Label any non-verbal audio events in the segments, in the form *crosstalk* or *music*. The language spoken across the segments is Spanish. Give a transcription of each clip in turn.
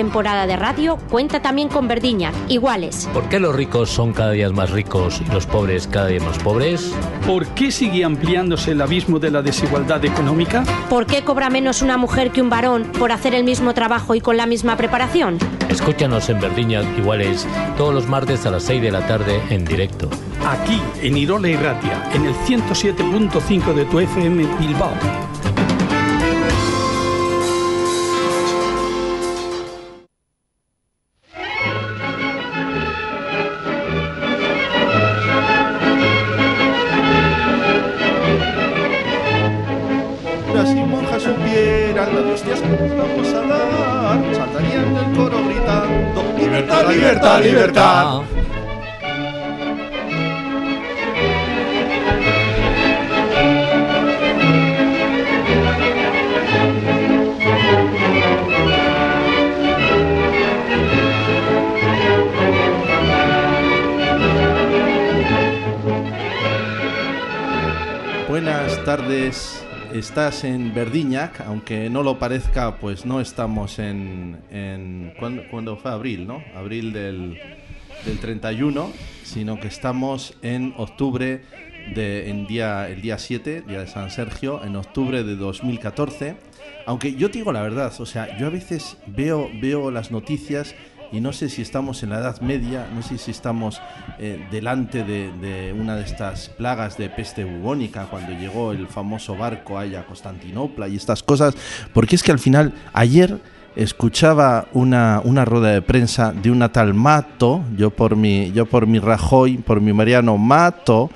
temporada de radio cuenta también con Verdiña, iguales. ¿Por qué los ricos son cada día más ricos y los pobres cada día más pobres? ¿Por qué sigue ampliándose el abismo de la desigualdad económica? ¿Por qué cobra menos una mujer que un varón por hacer el mismo trabajo y con la misma preparación? Escúchanos en Verdiña Iguales todos los martes a las 6 de la tarde en directo. Aquí, en Irola y Ratia, en el 107.5 de tu FM Bilbao. Aunque no lo parezca, pues no estamos en... en ¿cuándo, cuándo fue? Abril, ¿no? Abril del, del 31, sino que estamos en octubre, de, en día, el día 7, día de San Sergio, en octubre de 2014. Aunque yo te digo la verdad, o sea, yo a veces veo, veo las noticias y no sé si estamos en la Edad Media, no sé si estamos eh, delante de, una de estas plagas de peste bubónica cuando llegó el famoso barco allá a Constantinopla y estas cosas, porque es que al final, ayer escuchaba una, una rueda de prensa de una tal Mato, yo por mi, yo por mi Rajoy, por mi Mariano Mato,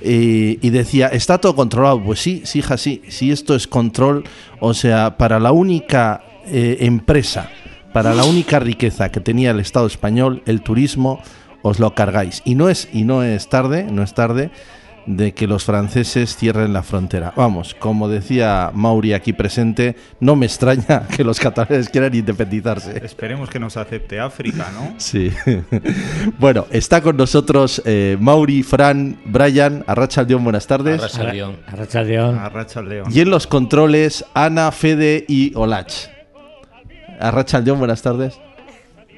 y, decía, está todo controlado. Pues sí, sí, hija, sí, sí, esto es control, o sea, para la única eh, empresa, para la única riqueza que tenía el Estado español, el turismo, os lo cargáis. Y no es, y no es tarde, no es tarde de que los franceses cierren la frontera. Vamos, como decía Mauri aquí presente, no me extraña *laughs* que los catalanes quieran independizarse. Esperemos que nos acepte África, ¿no? *laughs* Sí. bueno, está con nosotros eh, Mauri, Fran, Brian, Arracha León, buenas tardes. Arracha León. Arrachaldeón. Arracha el león. Y en los controles, Ana, Fede y Olach. Arracha León, buenas tardes.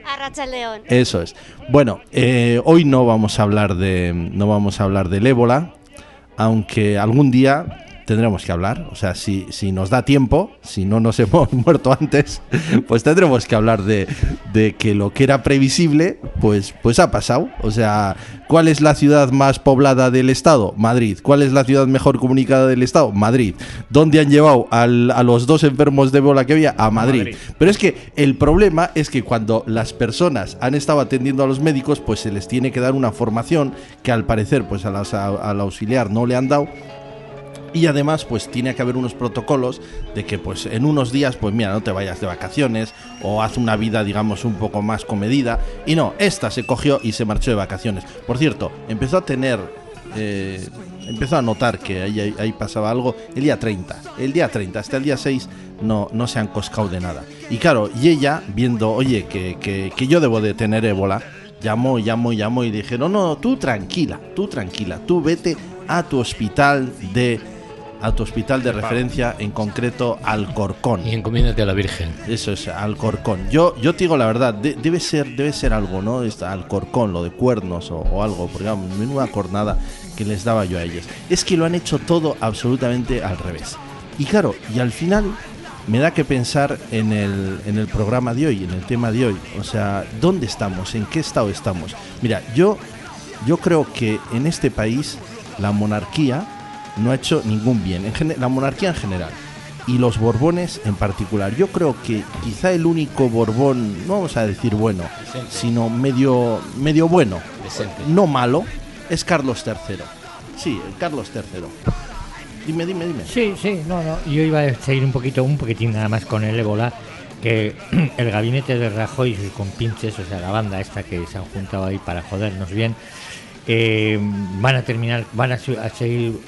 Arracha león. Eso es. Bueno, eh, hoy no vamos a hablar de no vamos a hablar del ébola, aunque algún día tendremos que hablar. O sea, si, si nos da tiempo, si no nos *laughs* hemos muerto antes, pues tendremos que hablar de, de que lo que era previsible, pues, pues ha pasado. O sea, ¿cuál es la ciudad más poblada del Estado? Madrid. ¿Cuál es la ciudad mejor comunicada del Estado? Madrid. ¿Dónde han llevado al- a los dos enfermos de ébola que había? A Madrid. Madrid. Pero es que el problema es que cuando las personas han estado atendiendo a los médicos, pues se les tiene que dar una formación que al parecer, pues a las- a- al auxiliar no le han dado. Y además, pues tiene que haber unos protocolos de que, pues en unos días, pues mira, no te vayas de vacaciones o haz una vida, digamos, un poco más comedida. Y no, esta se cogió y se marchó de vacaciones. Por cierto, empezó a tener, eh, empezó a notar que ahí, ahí- pasaba algo el día 30. El día 30, hasta el día 6 no, no se han coscado de nada. Y claro, y ella, viendo, oye, que, que, que yo debo de tener ébola, llamó, llamó, llamó y dije, no, no, tú tranquila, tú tranquila, tú vete a tu hospital de a tu hospital de referencia, en concreto Alcorcón. Y encomiéndate a la Virgen. Eso es, Alcorcón. Yo, yo te digo la verdad, de- debe, ser, debe ser algo, ¿no? Esta Alcorcón, lo de cuernos o, o algo, porque vamos, menuda cornada que les daba yo a ellos. Es que lo han hecho todo absolutamente al revés. Y claro, y al final me da que pensar en el, en el programa de hoy, en el tema de hoy. O sea, ¿dónde estamos? ¿En qué estado estamos? Mira, yo, yo creo que en este país la monarquía no ha hecho ningún bien. En la monarquía en general y los Borbones en particular. Yo creo que quizá el único Borbón, no vamos a decir bueno, sino medio, medio bueno, Decente. no malo, es Carlos III. Sí, el Carlos III. Dime, dime, dime. Sí, sí, no, no. Yo iba a seguir un poquito, un poquitín nada más con el ébola, que *clears throat* el gabinete de Rajoy y sus compinches, o sea, la banda esta que se han juntado ahí para jodernos bien, eh, van a terminar, van a, a seguir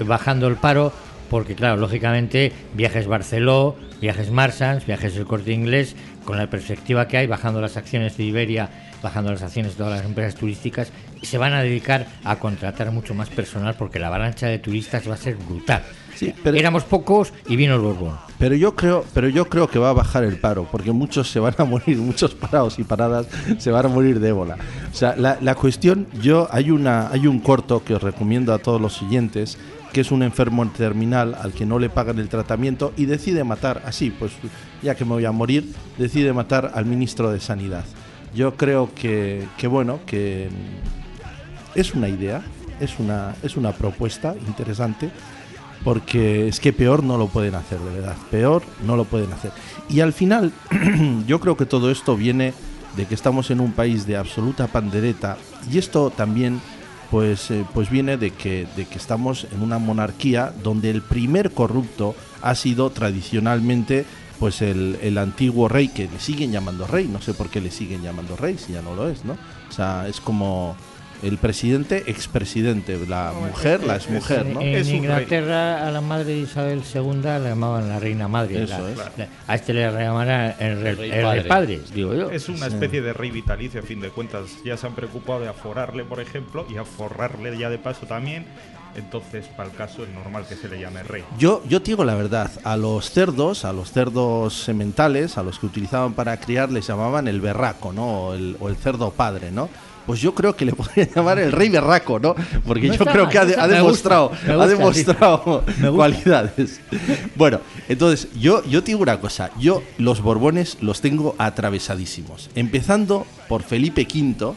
bajando el paro, porque claro, lógicamente, viajes Barceló, viajes Marsans, viajes El Corte Inglés, con la perspectiva que hay, bajando las acciones de Iberia, bajando las acciones de todas las empresas turísticas, se van a dedicar a contratar mucho más personal porque la avalancha de turistas va a ser brutal. Sí, pero- Éramos pocos y vino el Borbón. Pero yo creo, pero yo creo que va a bajar el paro, porque muchos se van a morir, *laughs* muchos parados y paradas se van a morir de ébola. O sea, la, la cuestión, yo hay una, hay un corto que os recomiendo a todos los siguientes, que es un enfermo terminal al que no le pagan el tratamiento y decide matar, así, pues ya que me voy a morir, decide matar al ministro de Sanidad. Yo creo que, que bueno, que es una idea, es una, es una propuesta interesante, porque es que peor no lo pueden hacer, de verdad, peor no lo pueden hacer. Y al final, *clears throat* yo creo que todo esto viene de que estamos en un país de absoluta pandereta, y esto también pues, eh, pues viene de que, de que estamos en una monarquía donde el primer corrupto ha sido tradicionalmente pues el, el antiguo rey, que le siguen llamando rey, no sé por qué le siguen llamando rey, si ya no lo es, ¿no? O sea, es como el presidente, expresidente, la mujer, la exmujer, ¿no? En. Inglaterra a la madre de Isabel II la llamaban la reina madre. Eso la- es. la- a este le llamaban el, rey- El rey el rey padre. padre, digo yo. Es una especie de rey vitalicio, a fin de cuentas. Ya se han preocupado de aforarle, por ejemplo, y aforrarle ya de paso también. Entonces, para el caso, es normal que se le llame rey. Yo, yo te digo la verdad, a los cerdos, a los cerdos sementales, a los que utilizaban para criar, les llamaban el berraco, ¿no? O el, o el cerdo padre, ¿no? Pues yo creo que le *laughs* podrían llamar el rey berraco, ¿no? Porque No yo creo mal, que ha, demostrado, gusta, ha demostrado *laughs* cualidades. Bueno, entonces, yo, yo te digo una cosa, yo los Borbones los tengo atravesadísimos. Empezando por Felipe V,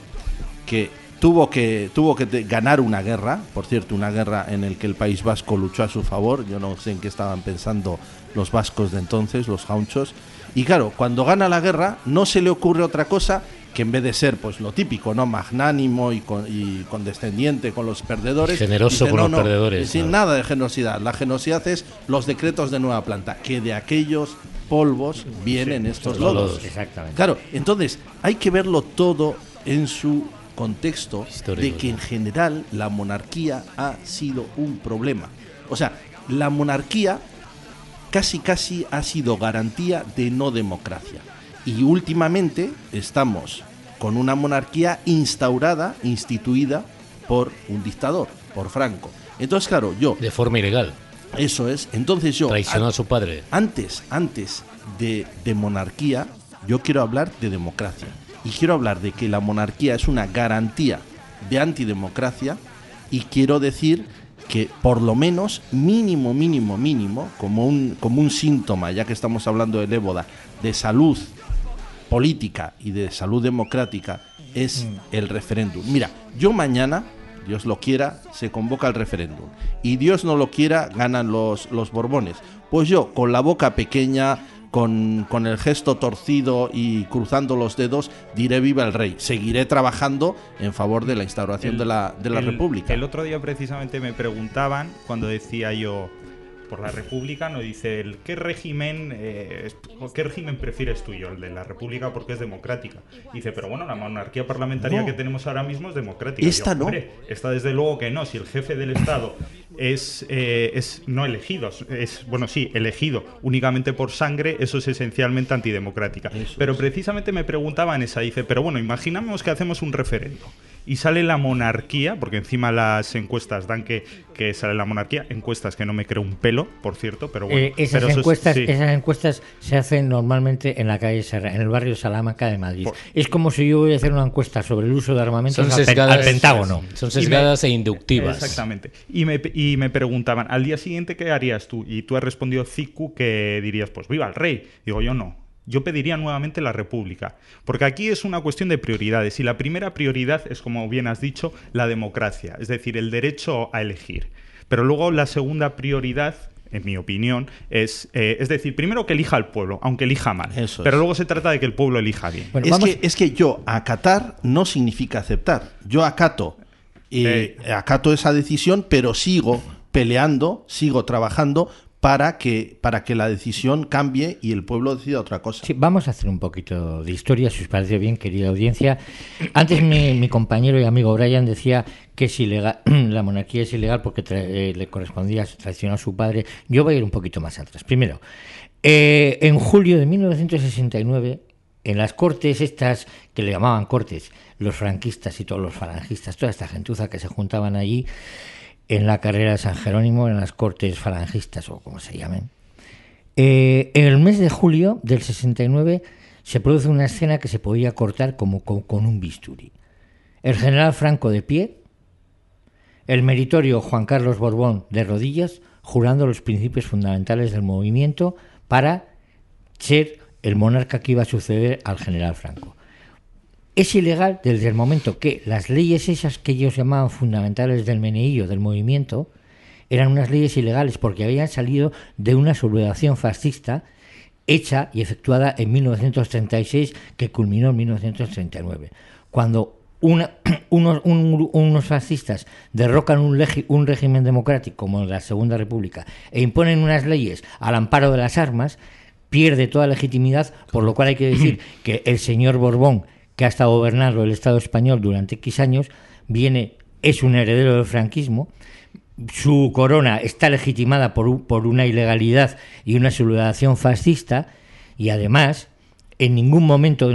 que tuvo que tuvo que ganar una guerra, por cierto, una guerra en el que el País Vasco luchó a su favor. Yo no sé en qué estaban pensando los vascos de entonces, los jaunchos. Y claro, cuando gana la guerra, no se le ocurre otra cosa que en vez de ser pues lo típico, ¿no? Magnánimo y, con- y condescendiente con los perdedores. Generoso con los perdedores, Sin ¿no? nada de generosidad. La generosidad es los decretos de nueva planta, que de aquellos polvos vienen estos lodos. lodos. Exactamente. Claro, entonces hay que verlo todo en su contexto Histórico, de que en general la monarquía ha sido un problema. O sea, la monarquía casi casi ha sido garantía de no democracia. Y últimamente estamos con una monarquía instaurada, instituida por un dictador, por Franco. Entonces, claro, yo, De forma ilegal. eso es, entonces yo, Traicionó a su padre. antes, antes de, de monarquía, yo quiero hablar de democracia. Y quiero hablar de que la monarquía es una garantía de antidemocracia. Y quiero decir que por lo menos, mínimo, mínimo, mínimo, como un, como un síntoma, ya que estamos hablando del ébola, de salud política y de salud democrática, es el referéndum. Mira, yo mañana, Dios lo quiera, se convoca el referéndum. Y Dios no lo quiera, ganan los, los Borbones. Pues yo, con la boca pequeña, con, con el gesto torcido y cruzando los dedos, diré viva el rey. Seguiré trabajando en favor de la instauración El- de la, de la el- República. El otro día precisamente me preguntaban cuando decía yo por la República, no dice el qué régimen eh, qué régimen prefieres tú yo, el de la República porque es democrática. Dice, pero bueno, la monarquía parlamentaria No. que tenemos ahora mismo es democrática. Esta Yo, no. "Hombre, esta desde luego que no. Si el jefe del Estado es, eh, es no elegido, es bueno sí elegido únicamente por sangre, eso es esencialmente antidemocrática. pero precisamente me preguntaban esa, dice, pero bueno, imaginamos que hacemos un referendo y sale la monarquía, porque encima las encuestas dan que, que sale la monarquía, encuestas que no me creo un pelo, por cierto, pero bueno. Eh, esas, pero eso es- encuestas, sí. esas encuestas se hacen normalmente en la calle Serra, en el barrio Salamanca de Madrid. Por- Es como si yo voy a hacer una encuesta sobre el uso de armamentos al, pen- sesgadas, al Pentágono. son sesgadas e inductivas. Exactamente. Y me, y me preguntaban, al día siguiente, ¿qué harías tú? Y tú has respondido, Cicu, que dirías, pues viva el rey. Digo, yo no. Yo pediría nuevamente la república. Porque aquí es una cuestión de prioridades. Y la primera prioridad es, como bien has dicho, la democracia. Es decir, el derecho a elegir. Pero luego la segunda prioridad, en mi opinión, es, eh, es decir, primero que elija al pueblo, aunque elija mal. Eso Pero es. luego se trata de que el pueblo elija bien. Bueno, es, vamos- que, es que yo acatar no significa aceptar. Yo acato, eh, acato esa decisión, pero sigo peleando, sigo trabajando para que, para que la decisión cambie y el pueblo decida otra cosa. Sí, vamos a hacer un poquito de historia, si os parece bien, querida audiencia. Antes mi, mi compañero y amigo Brian decía que es ilegal, *clears throat* la monarquía es ilegal porque tra- eh, le correspondía traicionar a su padre. Yo voy a ir un poquito más atrás. Primero, eh, en julio de 1969, en las cortes estas que le llamaban cortes, los franquistas y todos los falangistas, toda esta gentuza que se juntaban allí en la carrera de San Jerónimo, en las cortes falangistas o como se llamen, eh, en el mes de julio del 69 se produce una escena que se podía cortar como con, con un bisturí. El general Franco de pie, el meritorio Juan Carlos Borbón de rodillas, jurando los principios fundamentales del movimiento para ser el monarca que iba a suceder al general Franco. Es ilegal desde el momento que las leyes esas que ellos llamaban fundamentales del meneillo, del movimiento, eran unas leyes ilegales porque habían salido de una sublevación fascista hecha y efectuada en 1936 que culminó en 1939. Cuando una- *clears throat* unos, un- unos fascistas derrocan un, legi- un régimen democrático como la Segunda República e imponen unas leyes al amparo de las armas, pierde toda legitimidad, por lo cual hay que decir *clears throat* que el señor Borbón, que ha estado gobernando el Estado español durante X años, viene, es un heredero del franquismo, su corona está legitimada por, por una ilegalidad y una sublevación fascista y además en ningún momento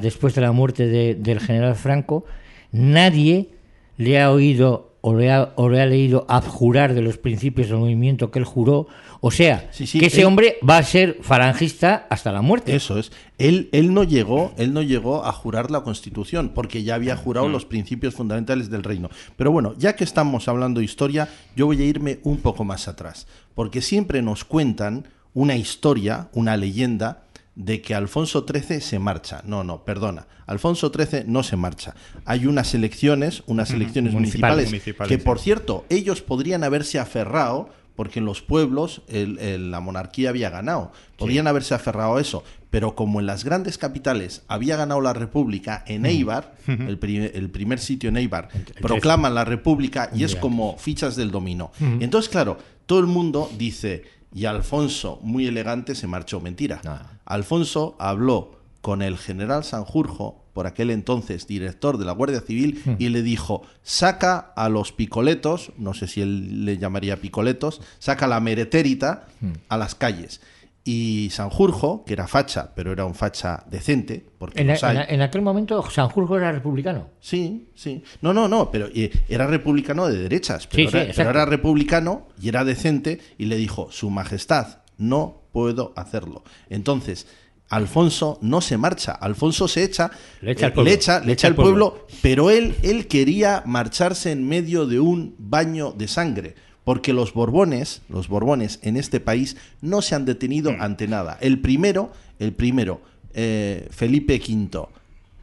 después de la muerte de- del general Franco nadie le ha oído o le ha, o le ha leído abjurar de los principios del movimiento que él juró o sea Sí, sí, que ese él- hombre va a ser falangista hasta la muerte Eso es. Él, él no llegó, él no llegó a jurar la Constitución, porque ya había jurado los principios fundamentales del reino. Pero bueno, ya que estamos hablando de historia, yo voy a irme un poco más atrás, porque siempre nos cuentan una historia, una leyenda de que Alfonso XIII se marcha. No, no, perdona. Alfonso XIII no se marcha. Hay unas elecciones, unas elecciones Municipales. que por cierto, ellos podrían haberse aferrado porque en los pueblos el- el- la monarquía había ganado. Podrían haberse aferrado a eso. Pero como en las grandes capitales había ganado la república en Eibar, el, pri- el primer sitio en Eibar, proclaman la república y es como fichas del dominó. Entonces, claro, todo el mundo dice, y Alfonso, muy elegante, se marchó. Mentira. No. Alfonso habló con el general Sanjurjo, por aquel entonces director de la Guardia Civil, y le dijo, saca a los picoletos, no sé si él le llamaría picoletos, saca la meretérita a las calles. Y Sanjurjo, que era facha, pero era un facha decente, porque en, los hay. en- en aquel momento Sanjurjo era republicano Sí, sí. No, no, no, pero eh, era republicano de derechas, pero, Sí, sí, era, pero exacto. era republicano y era decente y le dijo, Su Majestad, no puedo hacerlo. Entonces, Alfonso no se marcha, Alfonso se echa, Le echa al eh, pueblo. le echa, le echa al pueblo, pero él, él quería marcharse en medio de un baño de sangre. Porque los Borbones, los Borbones en este país no se han detenido ante nada. El primero, el primero, eh, Felipe V,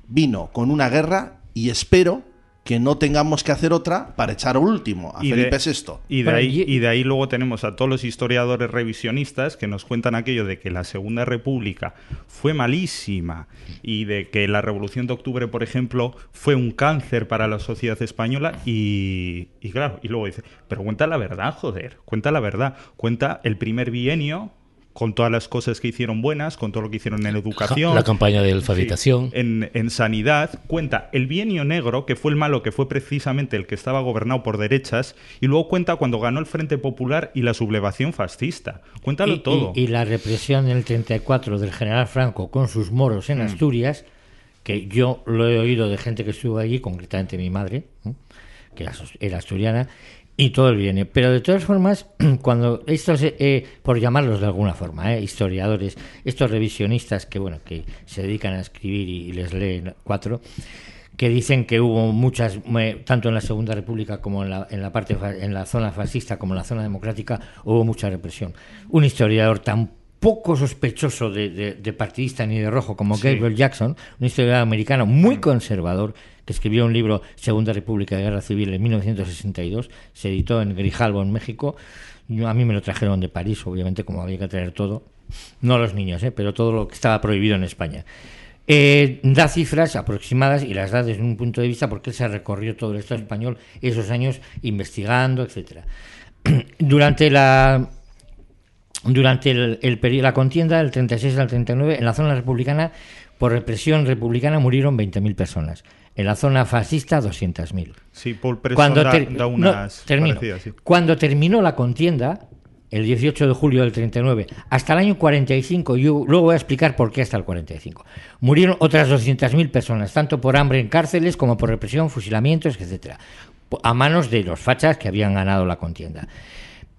vino con una guerra y espero que no tengamos que hacer otra para echar al último, a Y de- Felipe VI. Y de, ahí, y- y de ahí luego tenemos a todos los historiadores revisionistas que nos cuentan aquello de que la Segunda República fue malísima y de que la Revolución de Octubre, por ejemplo, fue un cáncer para la sociedad española y, y claro, y luego dice, pero cuenta la verdad, joder, cuenta la verdad, cuenta el primer bienio con todas las cosas que hicieron buenas, con todo lo que hicieron en educación. La campaña de alfabetización. Sí, en, en sanidad cuenta el bienio negro, que fue el malo, que fue precisamente el que estaba gobernado por derechas, y luego cuenta cuando ganó el Frente Popular y la sublevación fascista. Cuéntalo y, todo. y- y la represión del 34 del general Franco con sus moros Mm. en Asturias que yo lo he oído de gente que estuvo allí, concretamente mi madre, que era asturiana, y todo el viene. Pero de todas formas, *clears throat* cuando estos, eh, por llamarlos de alguna forma, eh, historiadores, estos revisionistas que bueno que se dedican a escribir y, y les leen cuatro, que dicen que hubo muchas, eh, tanto en la Segunda República como en la, en la parte en la zona fascista como en la zona democrática, hubo mucha represión. Un historiador tan poco sospechoso de, de- de partidista ni de rojo como Gabriel Jackson, un historiador americano muy conservador, que escribió un libro Segunda República de Guerra Civil en 1962, se editó en Grijalbo, en México. A mí me lo trajeron de París, obviamente, como había que traer todo. No los niños, ¿eh? pero todo lo que estaba prohibido en España. Eh, da cifras aproximadas y las da desde un punto de vista porque él se recorrió todo el Estado español esos años investigando, etcétera. *clears throat* Durante la durante el, el la contienda del 36 al 39 en la zona republicana por represión republicana murieron 20.000 personas. En la zona fascista 200.000. Sí, Paul Preston Cuando, da, ter- da no, unas termino. parecidas, sí. Cuando terminó la contienda, el 18 de julio del 39, hasta el año 45, yo luego voy a explicar por qué hasta el 45, murieron otras 200.000 personas, tanto por hambre en cárceles como por represión, fusilamientos, etcétera, a manos de los fachas que habían ganado la contienda.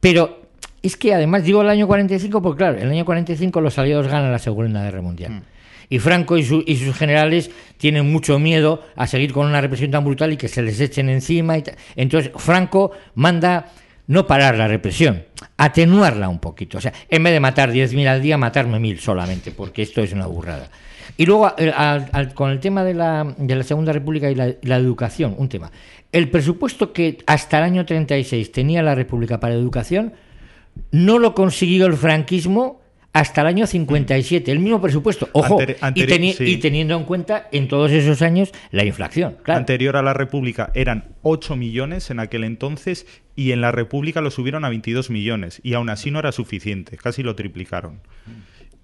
Pero es que además digo el año 45 porque claro, en el año 45 los aliados ganan la Segunda Guerra Mundial. Y Franco y, su- y sus generales tienen mucho miedo a seguir con una represión tan brutal y que se les echen encima. Y Entonces Franco manda no parar la represión, atenuarla un poquito. O sea, en vez de matar 10.000 al día, matarme 1.000 solamente, porque esto es una burrada. Y luego, eh, con el tema de la, de la Segunda República y la, la educación, un tema. El presupuesto que hasta el año 36 tenía la República para educación no lo consiguió el franquismo hasta el año 57, el mismo presupuesto. Ojo, Anteri- y, anteri- teni- sí. y teniendo en cuenta en todos esos años la inflación. Claro. Anterior a la República eran 8 millones en aquel entonces y en la República lo subieron a 22 millones y aún así no era suficiente, casi lo triplicaron.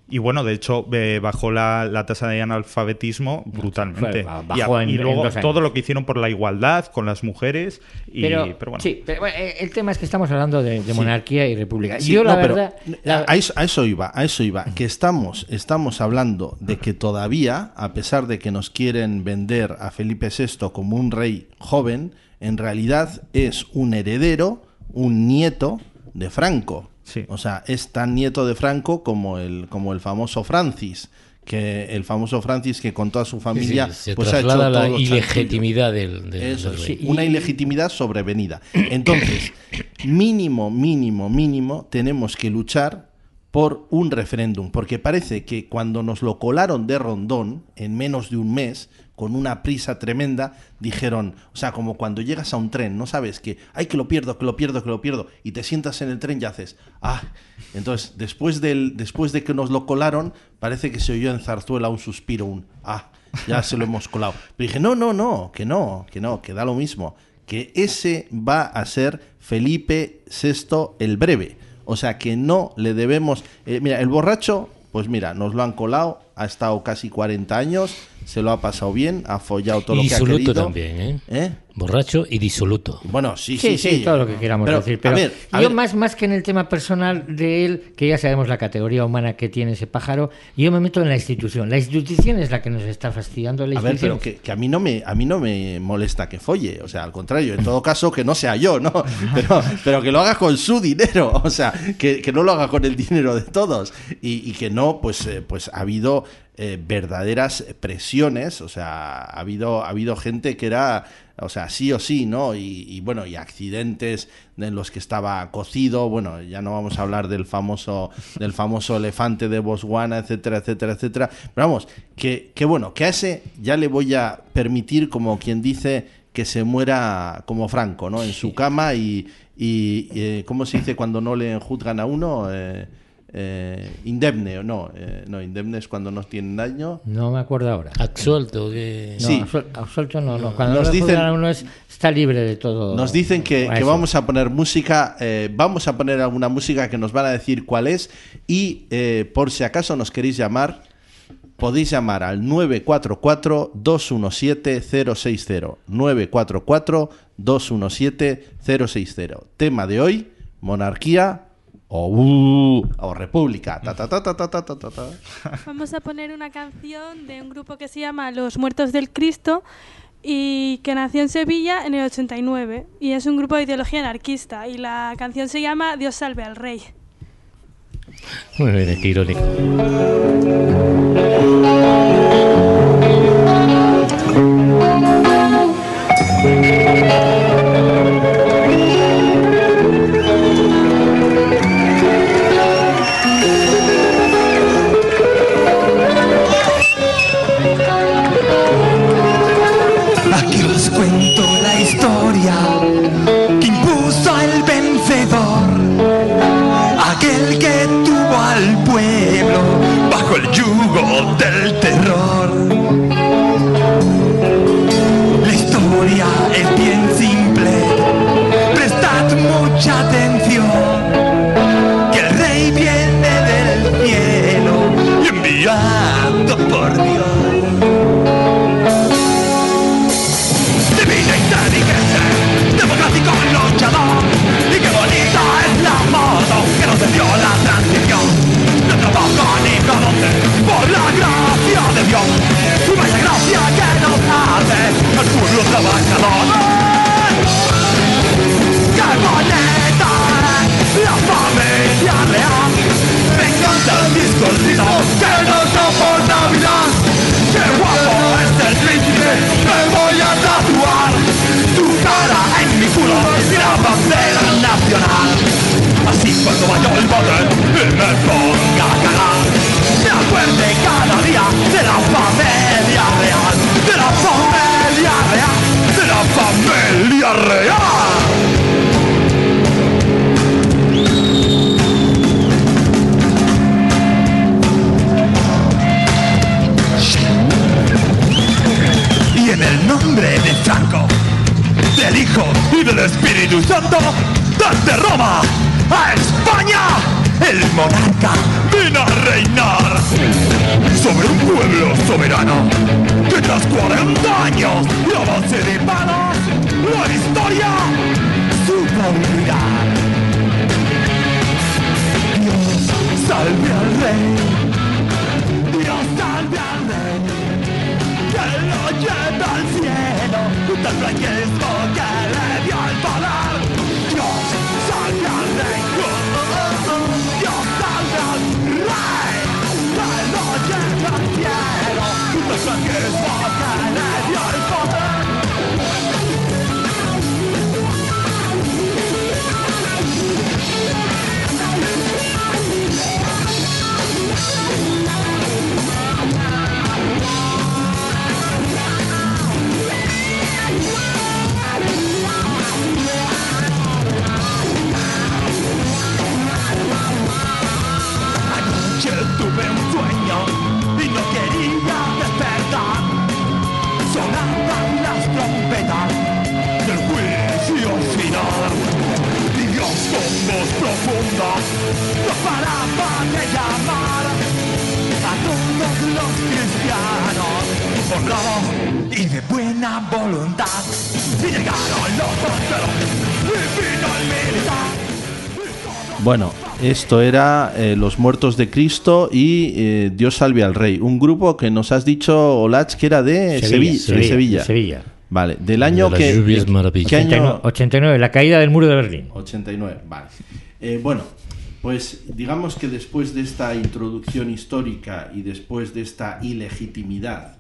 Y bueno, de hecho, eh, bajó la, la tasa de analfabetismo brutalmente. Fue- y, a- bajó en- y en luego dos años. todo lo que hicieron por la igualdad con las mujeres. Y, pero, pero bueno. sí, pero, bueno, eh, el tema es que estamos hablando de, de monarquía y república. Sí, Yo la pero verdad, la- a, eso, a eso iba, a eso iba, que estamos, estamos hablando de que todavía, a pesar de que nos quieren vender a Felipe VI como un rey joven, en realidad es un heredero, un nieto de Franco. Sí. O sea, es tan nieto de Franco como el, como el famoso Francis, que el famoso Francis que con toda su familia Sí, se pues ha hecho la ilegitimidad del, del- Eso del es, rey. una ilegitimidad sobrevenida. Entonces, mínimo, mínimo, mínimo, tenemos que luchar por un referéndum, porque parece que cuando nos lo colaron de rondón, en menos de un mes, con una prisa tremenda, dijeron, o sea, como cuando llegas a un tren, no sabes que, ay, que lo pierdo, que lo pierdo, que lo pierdo, y te sientas en el tren y haces, ah, entonces, después, del, después de que nos lo colaron, parece que se oyó en Zarzuela un suspiro, un, ah, ya se lo hemos colado. Pero dije, no, no, no, que no, que no, que da lo mismo. Que ese va a ser Felipe VI el breve. O sea que no le debemos. eh, mira, el borracho, pues mira, nos lo han colado, ha estado casi 40 años, se lo ha pasado bien, ha follado todo Y lo que ha disoluto querido. también, ¿eh? ¿Eh? Borracho y disoluto. Bueno, sí, Sí, sí, sí, todo lo que queramos Pero, decir. a Pero ver, a yo ver, más, más que en el tema personal de él, que ya sabemos la categoría humana que tiene ese pájaro, yo me meto en la institución. La institución es la que nos está fastidiando. La A ver, institución pero que, que a mí no me a mí no me molesta que folle, o sea, al contrario, en todo caso que no sea yo, ¿no? *laughs* Pero, pero que lo haga con su dinero, o sea, que, que no lo haga con el dinero de todos y, y que no, pues, eh, pues ha habido eh, verdaderas presiones, o sea, ha habido ha habido gente que era o sea, sí o sí, ¿no? Y, y, bueno, y accidentes en los que estaba cocido, bueno, ya no vamos a hablar del famoso, del famoso elefante de Botswana, etcétera, etcétera, etcétera. Pero vamos, que, que bueno, que a ese ya le voy a permitir, como quien dice, que se muera como Franco, ¿no? En su cama y, y, eh, ¿cómo se dice cuando no le juzgan a uno? Eh, eh, indemne o no, eh, no, indemne es cuando nos tienen daño. No me acuerdo ahora. Absuelto. Que... No, Sí. absuel- absuelto no, no. Cuando Nos no dicen- uno es, está libre de todo. Nos dicen que, vamos a poner música, eh, vamos a poner alguna música que nos van a decir cuál es y eh, por si acaso nos queréis llamar, podéis llamar al 944-217-060. 944-217-060. Tema de hoy, monarquía o o República. Vamos a poner una canción de un grupo que se llama Los Muertos del Cristo y que nació en Sevilla en el 89 y es un grupo de ideología anarquista y la canción se llama Dios salve al rey. Muy bien, qué irónico. Así cuando vaya el padre y me ponga a cagar, me acuerde cada día de la familia real, de la familia real, de la familia real. Y en el nombre de Franco, del Hijo y del Espíritu Santo, desde Roma a España, el monarca vino a reinar sobre un pueblo soberano que tras 40 años y a base de manos, la historia supo olvidar. Dios salve al rey, Dios salve al rey que lo lleva al cielo del franquismo que le dio el poder. The sun is and your father Trompetas del juicio final. Y Dios con voz profunda no paraba de llamar a todos los cristianos honrados y de buena voluntad. Y llegaron los porteros y vino el militar. Bueno, esto era eh, Los Muertos de Cristo y eh, Dios salve al Rey. Un grupo que nos has dicho, Olach, que era de Sevilla. Sevilla, Sevilla. de Sevilla. Vale, del año que... de- maravillosas. ¿Qué año? 89, 89, la caída del muro de Berlín. 89, vale. Eh, bueno, pues digamos que después de esta introducción histórica y después de esta ilegitimidad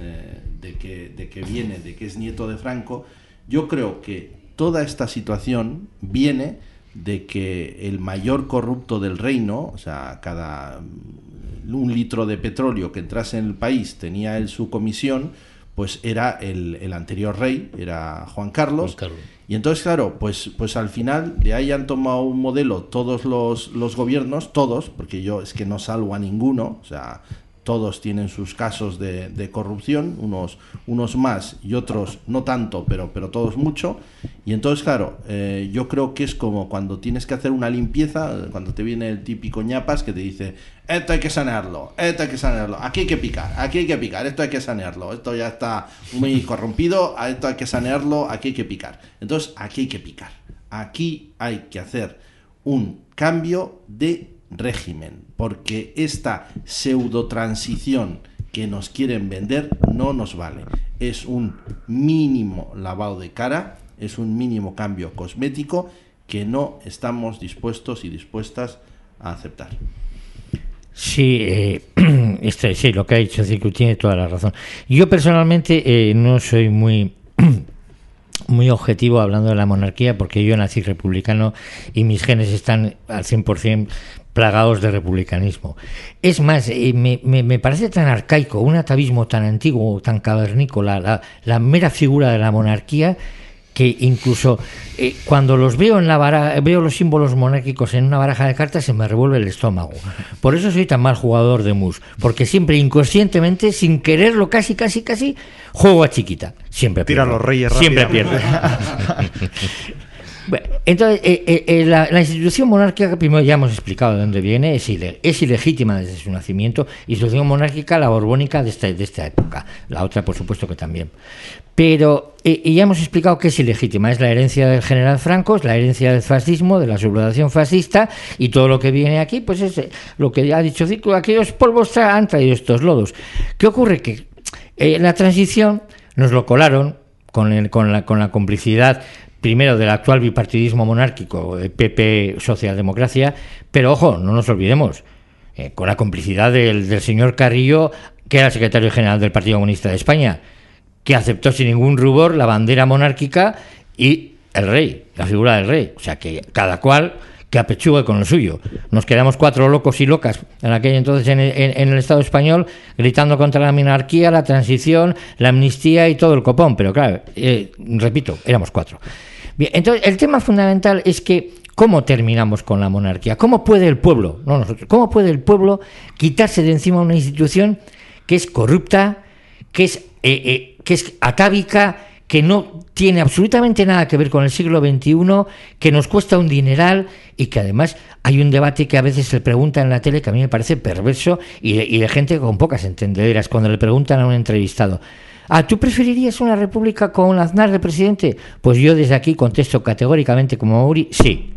eh, de, que, de que viene, de que es nieto de Franco, yo creo que toda esta situación viene de que el mayor corrupto del reino, o sea, cada mm, un litro de petróleo que entrase en el país tenía él su comisión, pues era el, el anterior rey, era Juan Carlos. Juan Carlos. Y entonces, claro, pues, pues al final de ahí han tomado un modelo todos los, los gobiernos, todos, porque yo es que no salvo a ninguno, o sea, todos tienen sus casos de, de corrupción, unos, unos más y otros no tanto, pero, pero todos mucho. Y entonces, claro, eh, yo creo que es como cuando tienes que hacer una limpieza, cuando te viene el típico ñapas que te dice, esto hay que sanearlo, esto hay que sanearlo, aquí hay que picar, aquí hay que picar, esto hay que sanearlo, esto ya está muy corrompido, esto hay que sanearlo, aquí hay que picar. Entonces, aquí hay que picar, aquí hay que hacer un cambio de régimen, porque esta pseudo transición que nos quieren vender no nos vale. Es un mínimo lavado de cara, es un mínimo cambio cosmético que no estamos dispuestos y dispuestas a aceptar. Sí, eh, *clears throat* este, sí, lo que ha dicho Cicu tiene toda la razón. Yo personalmente eh, no soy muy *clears throat* muy objetivo hablando de la monarquía porque yo nací republicano y mis genes están al 100% plagados de republicanismo. Es más, eh, me, me- me parece tan arcaico, un atavismo tan antiguo, tan cavernícola, la, la mera figura de la monarquía que incluso eh, cuando los veo en la baraja, veo los símbolos monárquicos en una baraja de cartas se me revuelve el estómago. Por eso soy tan mal jugador de mus, porque siempre inconscientemente, sin quererlo, casi, casi, casi, juego a chiquita. Siempre Tira pierdo. los reyes Siempre pierdo. *laughs* Bueno, entonces, eh, eh, eh, la, la institución monárquica, primero ya hemos explicado de dónde viene, es, es ilegítima desde su nacimiento, institución monárquica, la borbónica de esta, de esta época, la otra por supuesto que también. Pero eh, y ya hemos explicado que es ilegítima, es la herencia del general Franco, es la herencia del fascismo, de la sublevación fascista, y todo lo que viene aquí, pues es eh, lo que ha dicho Ciclo, aquellos polvos han traído estos lodos. ¿Qué ocurre? Que eh, la transición nos lo colaron con, el- con, la, con la complicidad primero del actual bipartidismo monárquico, PP Socialdemocracia, pero ojo, no nos olvidemos, eh, con la complicidad del, del señor Carrillo, que era secretario general del Partido Comunista de España, que aceptó sin ningún rubor la bandera monárquica y el rey, la figura del rey. O sea que cada cual que apechugue con lo suyo. Nos quedamos cuatro locos y locas en aquel entonces en el, en- en el Estado español gritando contra la monarquía, la transición, la amnistía y todo el copón. Pero claro, eh, repito, éramos cuatro. Bien, entonces el tema fundamental es que ¿cómo terminamos con la monarquía? ¿Cómo puede el pueblo, no nosotros, cómo puede el pueblo quitarse de encima una institución que es corrupta, que es, eh, eh, que es atávica, que no tiene absolutamente nada que ver con el siglo XXI, que nos cuesta un dineral y que además hay un debate que a veces se pregunta en la tele que a mí me parece perverso y de, y de gente con pocas entendederas cuando le preguntan a un entrevistado. Ah, ¿tú preferirías una república con Aznar de presidente? Pues yo desde aquí contesto categóricamente como Mauri, sí.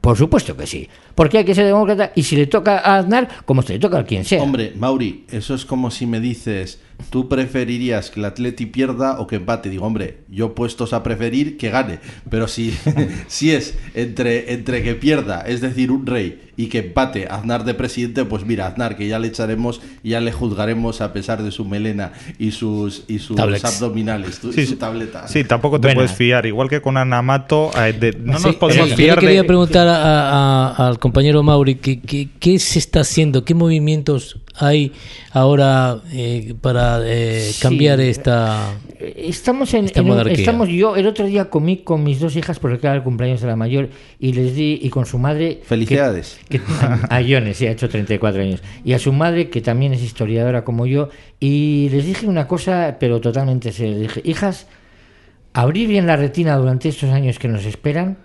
Por supuesto que sí. Porque hay que ser demócrata y si le toca a Aznar, como se le toca a quien sea. Hombre, Mauri, eso es como si me dices, ¿tú preferirías que el Atleti pierda o que empate? Digo, hombre, yo puestos a preferir que gane, pero si, *laughs* si es entre, entre que pierda, es decir, un rey, y que empate Aznar de presidente, pues mira, Aznar, que ya le echaremos ya le juzgaremos a pesar de su melena y sus, y sus Tablets. abdominales, tu- y Sí, su sí. tableta. Sí, tampoco te puedes fiar. Igual que con Anamato, eh, de- no Sí, nos podemos sí, yo fiar le quería de... preguntar a- a- al compañero Mauri ¿qué, qué, qué se está haciendo, qué movimientos hay ahora eh, para eh, Sí. cambiar esta... Eh, Estamos en, Esta en un- estamos yo el otro día comí con mis dos hijas porque era el cumpleaños de la mayor y les di y con su madre que- Felicidades. *laughs* que- a Iones, sí, ha hecho 34 años y a su madre que también es historiadora como yo y les dije una cosa pero totalmente seria les dije hijas abrir bien la retina durante estos años que nos esperan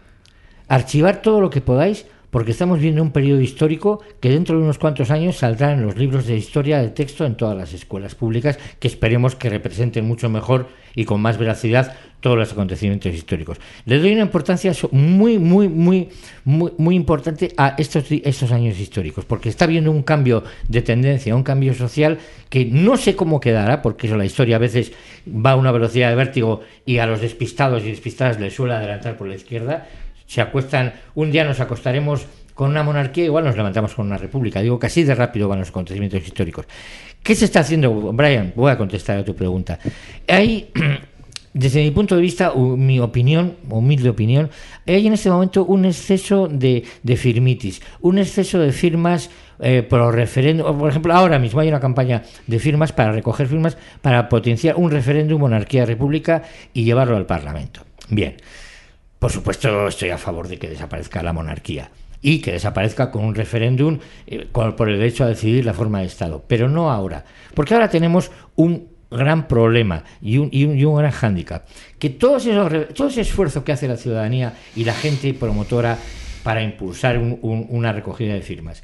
archivar todo lo que podáis porque estamos viendo un periodo histórico que dentro de unos cuantos años saldrá en los libros de historia de texto en todas las escuelas públicas que esperemos que representen mucho mejor y con más veracidad todos los acontecimientos históricos. Le doy una importancia muy, muy, muy, muy, muy importante a estos, estos años históricos, porque está habiendo un cambio de tendencia, un cambio social que no sé cómo quedará, porque eso la historia a veces va a una velocidad de vértigo y a los despistados y despistadas les suele adelantar por la izquierda, se acuestan, un día nos acostaremos con una monarquía, igual nos levantamos con una república. Digo que así de rápido van los acontecimientos históricos. ¿Qué se está haciendo, Brian? Voy a contestar a tu pregunta. Hay, *clears throat* desde mi punto de vista, mi opinión, humilde opinión, hay en este momento un exceso de, de firmitis, un exceso de firmas eh, pro referéndum. Por ejemplo, ahora mismo hay una campaña de firmas para recoger firmas para potenciar un referéndum monarquía-república y llevarlo al Parlamento. Bien. Por supuesto, estoy a favor de que desaparezca la monarquía y que desaparezca con un referéndum eh, por el derecho a decidir la forma de Estado, pero no ahora, porque ahora tenemos un gran problema y un, gran hándicap, que todos esos todo ese esfuerzo que hace la ciudadanía y la gente promotora para impulsar un- un- una recogida de firmas,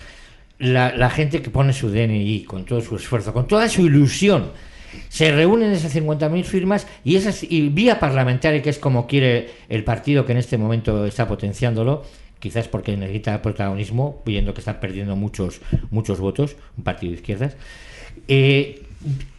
la, la gente que pone su DNI con todo su esfuerzo, con toda su ilusión, se reúnen esas 50.000 firmas y esas y vía parlamentaria, que es como quiere el partido que en este momento está potenciándolo, quizás porque necesita protagonismo, viendo que están perdiendo muchos, muchos votos, un partido de izquierdas. Eh,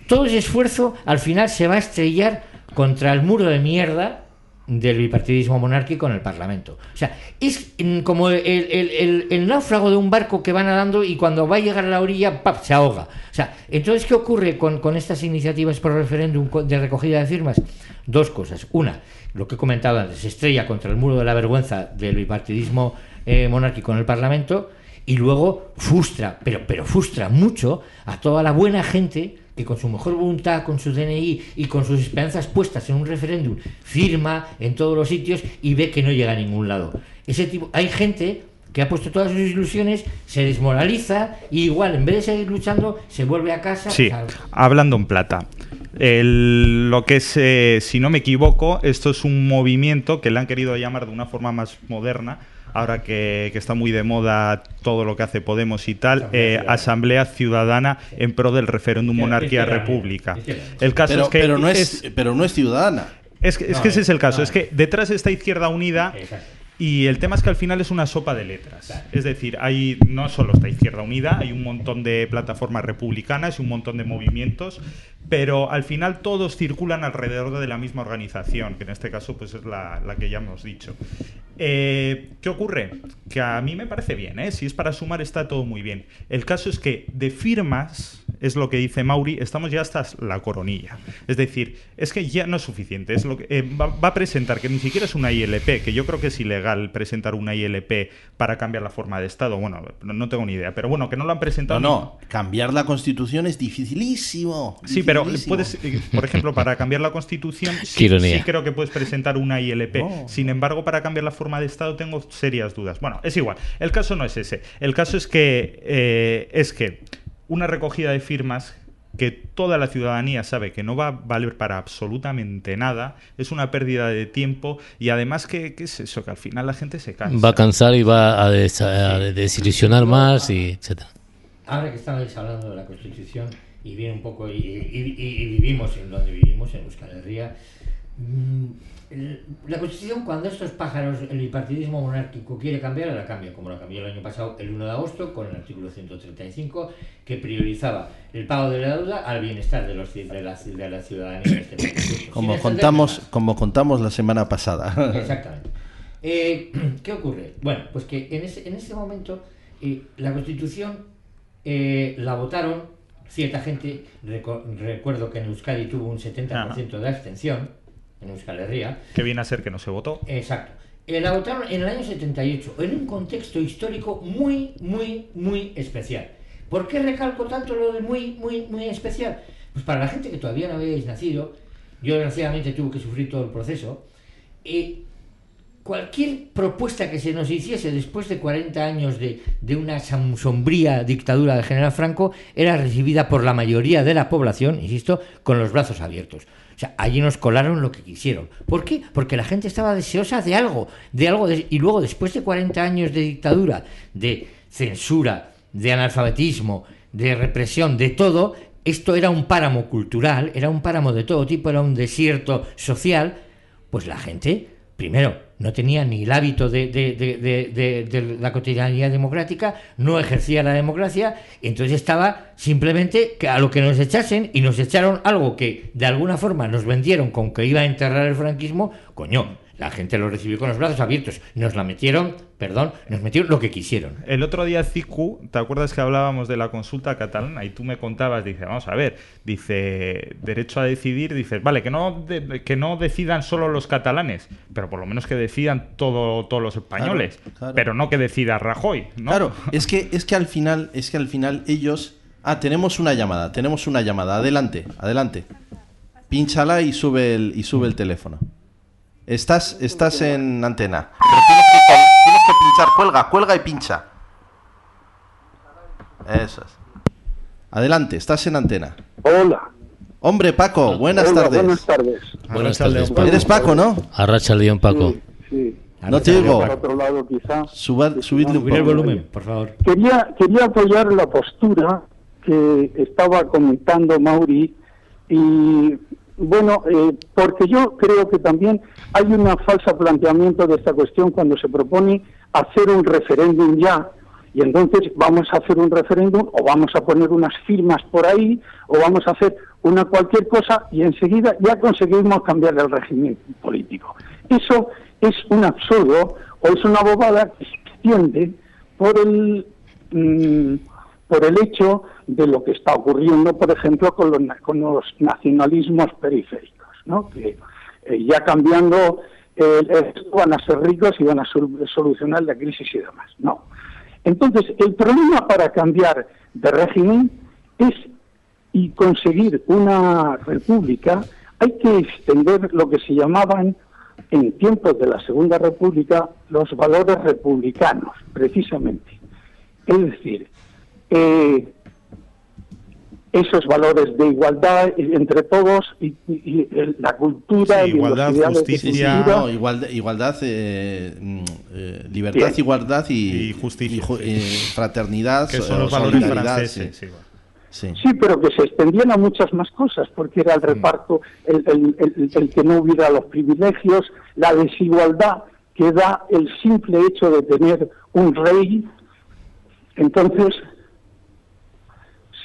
todo ese esfuerzo al final se va a estrellar contra el muro de mierda del bipartidismo monárquico en el Parlamento. O sea, es como el, el- el- náufrago de un barco que va nadando y cuando va a llegar a la orilla, ¡pap! se ahoga. O sea, entonces, ¿qué ocurre con, con estas iniciativas por referéndum de recogida de firmas? Dos cosas. Una, lo que he comentado antes, estrella contra el muro de la vergüenza del bipartidismo eh, monárquico en el Parlamento y luego frustra, pero, pero frustra mucho a toda la buena gente que con su mejor voluntad, con su DNI y con sus esperanzas puestas en un referéndum, firma en todos los sitios y ve que no llega a ningún lado. Ese tipo, hay gente que ha puesto todas sus ilusiones, se desmoraliza y igual en vez de seguir luchando se vuelve a casa. Sí, hablando en plata. El- lo que es, eh, si no me equivoco, esto es un movimiento que le han querido llamar de una forma más moderna, ahora que, que está muy de moda todo lo que hace Podemos y tal, eh, Asamblea Ciudadana en pro del referéndum monarquía-república. El caso pero, es que pero no es, pero no es ciudadana. es que, es No, que ese es el caso, no. es que detrás está Izquierda Unida y el tema es que al final es una sopa de letras. Es decir, hay no solo está Izquierda Unida, hay un montón de plataformas republicanas y un montón de movimientos, pero al final todos circulan alrededor de la misma organización, que en este caso pues es la, la que ya hemos dicho. Eh, ¿Qué ocurre? Que a mí me parece bien, ¿eh? si es para sumar está todo muy bien. El caso es que de firmas, es lo que dice Mauri, estamos ya hasta la coronilla. Es decir, es que ya no es suficiente. Es lo que, eh, va, va a presentar, que ni siquiera es una ILP, que yo creo que es ilegal presentar una ILP para cambiar la forma de Estado. Bueno, no, no tengo ni idea, pero bueno, que no lo han presentado. No, no, cambiar la constitución es dificilísimo. Sí, pero puedes, eh, por ejemplo, para cambiar la constitución, *laughs* sí, creo que puedes presentar una ILP. Sin embargo, para cambiar la forma de Estado tengo serias dudas. Bueno, es igual. El caso no es ese. El caso es que eh, es que una recogida de firmas que toda la ciudadanía sabe que no va a valer para absolutamente nada, es una pérdida de tiempo y además que, ¿qué es eso? Que al final la gente se cansa. Va a cansar y va a, des- a desilusionar más, y etcétera. Ahora que estabais hablando de la Constitución y viene un poco y, y- y- y vivimos en donde vivimos, en Euskal Herria, mm, la Constitución cuando estos pájaros, el bipartidismo monárquico quiere cambiar, la cambia, como la cambió el año pasado el 1 de agosto con el artículo 135 que priorizaba el pago de la deuda al bienestar de, los, de, la, de la ciudadanía de este país. *coughs* Como contamos, como contamos la semana pasada. Exactamente. Eh, *coughs* ¿Qué ocurre? Bueno, pues que en ese, en ese momento eh, la Constitución eh, la votaron cierta gente, reco- recuerdo que en Euskadi tuvo un 70% de abstención, en Euskal Herria, Que viene a ser que no se votó. Exacto. La votaron en el año 78, en un contexto histórico muy, muy, muy especial. ¿Por qué recalco tanto lo de muy, muy, muy especial? Pues para la gente que todavía no habíais nacido, yo desgraciadamente tuve que sufrir todo el proceso, cualquier propuesta que se nos hiciese después de 40 años de, de una som- sombría dictadura del general Franco era recibida por la mayoría de la población, insisto, con los brazos abiertos. O sea, allí nos colaron lo que quisieron. ¿Por qué? Porque la gente estaba deseosa de algo, de algo, de- y luego después de 40 años de dictadura, de censura, de analfabetismo, de represión, de todo, esto era un páramo cultural, era un páramo de todo tipo, era un desierto social, pues la gente, primero, no tenía ni el hábito de, de- la cotidianidad democrática, no ejercía la democracia, entonces estaba simplemente a lo que nos echasen y nos echaron algo que de alguna forma nos vendieron con que iba a enterrar el franquismo, coño, la gente lo recibió con los brazos abiertos, nos la metieron, perdón, nos metieron lo que quisieron. El otro día, Cicu, ¿te acuerdas que hablábamos de la consulta catalana? Y tú me contabas, dice, vamos a ver, dice, derecho a decidir, dices, vale, que no, de- que no decidan solo los catalanes, pero por lo menos que decidan todo, todos los españoles, claro. pero no que decida Rajoy, ¿no? Claro, es que, es que al final, es que al final ellos. Ah, tenemos una llamada, tenemos una llamada. Adelante, adelante. Pínchala y sube el, y sube el teléfono. Estás, estás en antena. Pero tienes que, tienes que pinchar, cuelga, cuelga y pincha. Eso es. Adelante, estás en antena. Hola. Hombre, Paco, buenas Hola, tardes. Buenas tardes. Buenas tardes, Paco. Eres Paco, ¿no? Arracha el león, Paco. Sí. No te oigo. Por otro lado, quizá. Suba- subidle un Subir el poco. volumen, por favor. Quería, quería apoyar la postura que estaba comentando Mauri y bueno, eh, porque yo creo que también hay un falso planteamiento de esta cuestión cuando se propone hacer un referéndum ya y entonces vamos a hacer un referéndum o vamos a poner unas firmas por ahí o vamos a hacer una cualquier cosa y enseguida ya conseguimos cambiar el régimen político. Eso es un absurdo o es una bobada que se extiende por el mm, por el hecho de lo que está ocurriendo, por ejemplo, con los, con los nacionalismos periféricos, ¿no? que eh, ya cambiando eh, van a ser ricos y van a sol- solucionar la crisis y demás. No. Entonces, el problema para cambiar de régimen es y conseguir una república, hay que extender lo que se llamaban en tiempos de la Segunda República los valores republicanos, precisamente. Es decir, eh, esos valores de igualdad entre todos y, y- y el- la cultura Sí, y igualdad, de justicia. cultura. No, igualdad, igualdad eh, mm, eh, libertad, Bien. igualdad y, Y justicia, y eh, fraternidad. Que son los valores franceses. sí. sí. Sí. Sí, pero que se extendían a muchas más cosas, porque era el reparto, el, el- el- el que no hubiera los privilegios, la desigualdad que da el simple hecho de tener un rey. Entonces,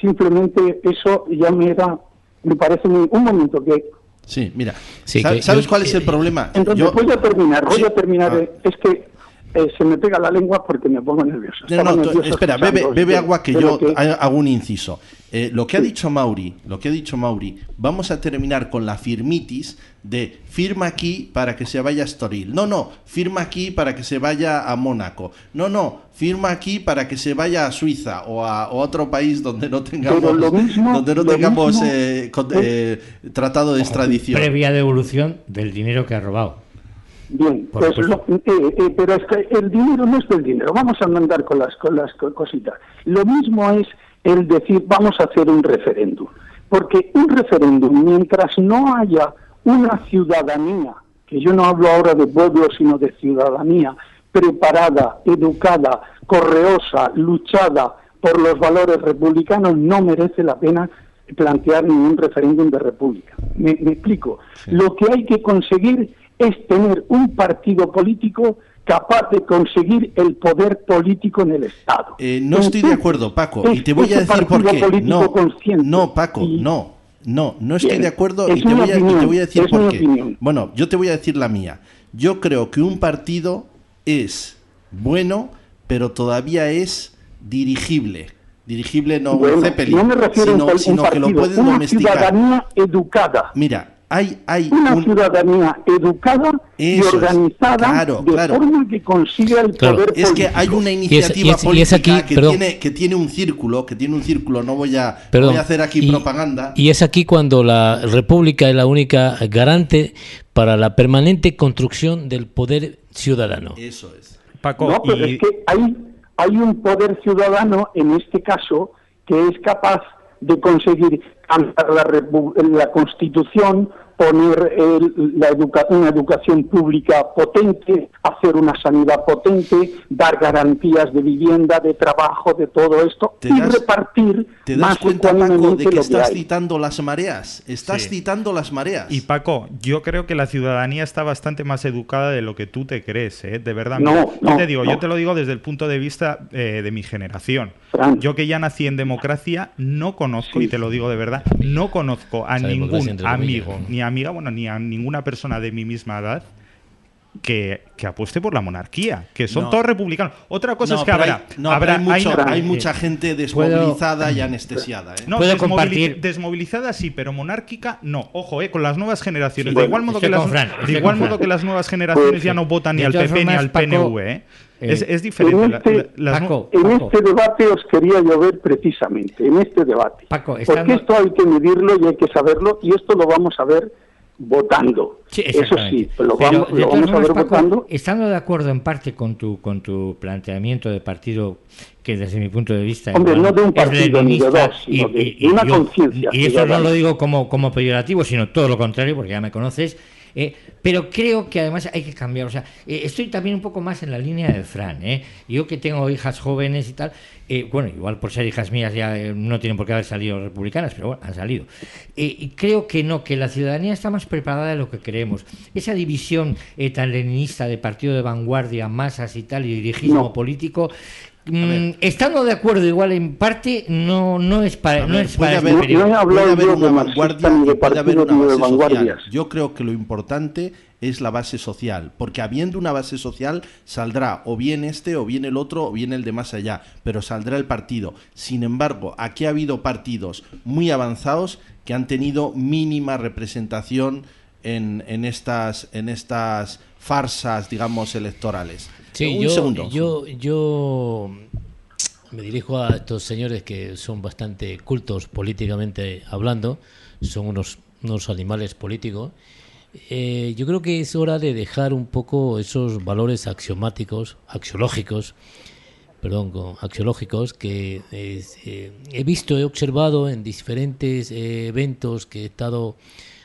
simplemente eso ya me da, me parece muy- un momento que Sí, mira. Sí, ¿sa- que ¿Sabes yo- cuál es el problema? entonces Yo- voy a terminar, voy Sí. a terminar. Ah. eh, Es que eh, se me pega la lengua porque me pongo nervioso. No, no, nervioso espera, bebe, bebe agua que yo que- hago un inciso. Eh, lo que ha dicho Mauri, lo que ha dicho Mauri, vamos a terminar con la firmitis de firma aquí para que se vaya a Estoril. No, no, firma aquí para que se vaya a Mónaco. No, no, firma aquí para que se vaya a Suiza o a, o a otro país donde no tengamos, Pero lo mismo- donde no lo tengamos mismo eh, con- eh, tratado de extradición. Previa devolución del dinero que ha robado. Bien, pues lo- eh, eh, pero es que el dinero no es del dinero. Vamos a mandar con las, con las co- cositas. Lo mismo es el decir vamos a hacer un referéndum. Porque un referéndum, mientras no haya una ciudadanía, que yo no hablo ahora de pueblo, sino de ciudadanía, preparada, educada, correosa, luchada por los valores republicanos, no merece la pena plantear ningún referéndum de república. Me, me explico. Lo que hay que conseguir es tener un partido político capaz de conseguir el poder político en el Estado. Eh, no estoy de acuerdo, Paco, y te voy a decir por partido qué. político No, consciente. no, Paco, Y- no, no, no estoy Bien, de acuerdo es y te, voy a, y te opinión, voy a decir por qué. opinión. Bueno, yo te voy a decir la mía. Yo creo que un partido es bueno, pero todavía es dirigible. Dirigible no Bueno, un Zeppelin, no me refiero sino, a un sino que lo puedes una domesticar. ciudadanía educada. Mira, hay, hay Una un, ciudadanía educada y Eso es, organizada claro, de claro. forma que consiga el Claro, poder Es que político. hay una Y es- iniciativa y es- y política es aquí, que, perdón. tiene, que tiene un círculo, que tiene un círculo, no voy a, Perdón, voy a hacer aquí y- propaganda. Y es aquí cuando la República es la única garante para la permanente construcción del poder ciudadano. Eso es. Paco, No, pero y es que hay, hay un poder ciudadano en este caso que es capaz de conseguir cambiar la, la constitución, poner el- la educa- una educación pública potente, hacer una sanidad potente, dar garantías de vivienda, de trabajo, de todo esto ¿Te y das- repartir ¿Te más das cuenta, Paco, de que estás hay. citando las mareas? Estás Sí. citando las mareas. Y Paco, yo creo que la ciudadanía está bastante más educada de lo que tú te crees, ¿eh? de verdad. No, Mira, yo no, te digo, no. yo te lo digo desde el punto de vista eh, de mi generación. Fran. Yo que ya nací en democracia, no conozco, Sí. y te lo digo de verdad, no conozco a ningún amigo, ni amiga, bueno, ni a ninguna persona de mi misma edad que, que apueste por la monarquía, que son No. todos republicanos. Otra cosa no, es que habrá, hay, no, habrá- hay, mucho- hay- hay mucha gente desmovilizada y anestesiada. ¿eh? no, ¿Puedo desmovili- compartir? desmovilizada sí, pero monárquica no. Ojo, eh, con las nuevas generaciones. Sí, de igual modo que las, Fran, de igual modo que las nuevas generaciones Pues, ya no votan ni al PP ni al Paco, PNV, eh. Eh, es, es diferente. en este- la- Paco, En Paco. este debate os quería yo ver precisamente, en este debate. Paco, Porque esto hay que medirlo y hay que saberlo y esto lo vamos a ver votando. Sí, Eso sí, lo vamos, lo vamos a ver Paco, votando. estando de acuerdo en parte con tu con tu planteamiento de partido que desde mi punto de vista Hombre, no de un partido ni de leninista dos, sino de- de una conciencia y eso no lo digo como como peyorativo sino todo lo contrario porque ya me conoces Eh, pero creo que además hay que cambiar. O sea, eh, estoy también un poco más en la línea de Fran. ¿eh? Yo que tengo hijas jóvenes y tal, eh, bueno, igual por ser hijas mías ya eh, no tienen por qué haber salido republicanas, pero bueno, han salido. Y creo que no, que la ciudadanía está más preparada de lo que creemos. Esa división tan leninista de partido de vanguardia, masas y tal, y dirigismo No. político. Mm, estando de acuerdo igual en parte no no es para A no ver, es puede para haber, este periodo. no he hablado puede haber una vanguardia y puede haber una base social. Yo creo que lo importante es la base social, porque habiendo una base social saldrá o bien este, o bien el otro, o bien el de más allá, pero saldrá el partido. Sin embargo, aquí ha habido partidos muy avanzados que han tenido mínima representación en, en estas, en estas farsas, digamos, electorales. Sí, Un yo, segundo. yo, yo me dirijo a estos señores que son bastante cultos políticamente hablando, son unos, unos animales políticos. Eh, yo creo que es hora de dejar un poco esos valores axiomáticos, axiológicos, perdón, axiológicos que eh, he visto, he observado en diferentes eh, eventos que he estado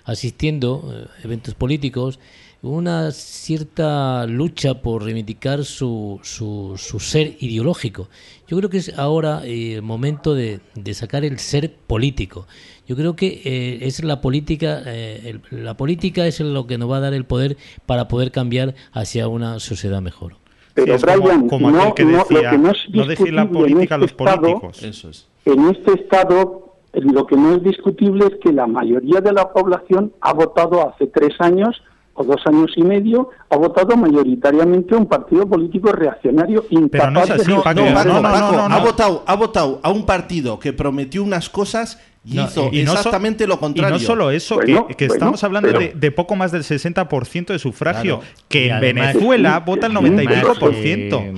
asistiendo, eventos políticos, una cierta lucha por reivindicar su, su, su ser ideológico. Yo creo que es ahora eh, el momento de, de sacar el ser político. Yo creo que eh, es la política, eh, el- la política es lo que nos va a dar el poder para poder cambiar hacia una sociedad mejor. Pero es como- Brian, como no, aquel que no, decía, lo que no es no dejen la discutible en política a los este estado- políticos. Eso es. En este estado, eh, lo que no es discutible es que la mayoría de la población ha votado hace tres años o dos años y medio, ha votado mayoritariamente a un partido político reaccionario incapaz Pero no es así, de No, Paco, no, gestionar Paco, no, no, Paco, no, no. Ha, votado, ha votado a un partido que prometió unas cosas y No, hizo Y no so- exactamente lo contrario. Y no solo eso, Bueno, que, que bueno, estamos hablando pero- de, de poco más del 60% de sufragio, Claro. que en además- Venezuela vota el 90 y Además, pico por ciento. eh,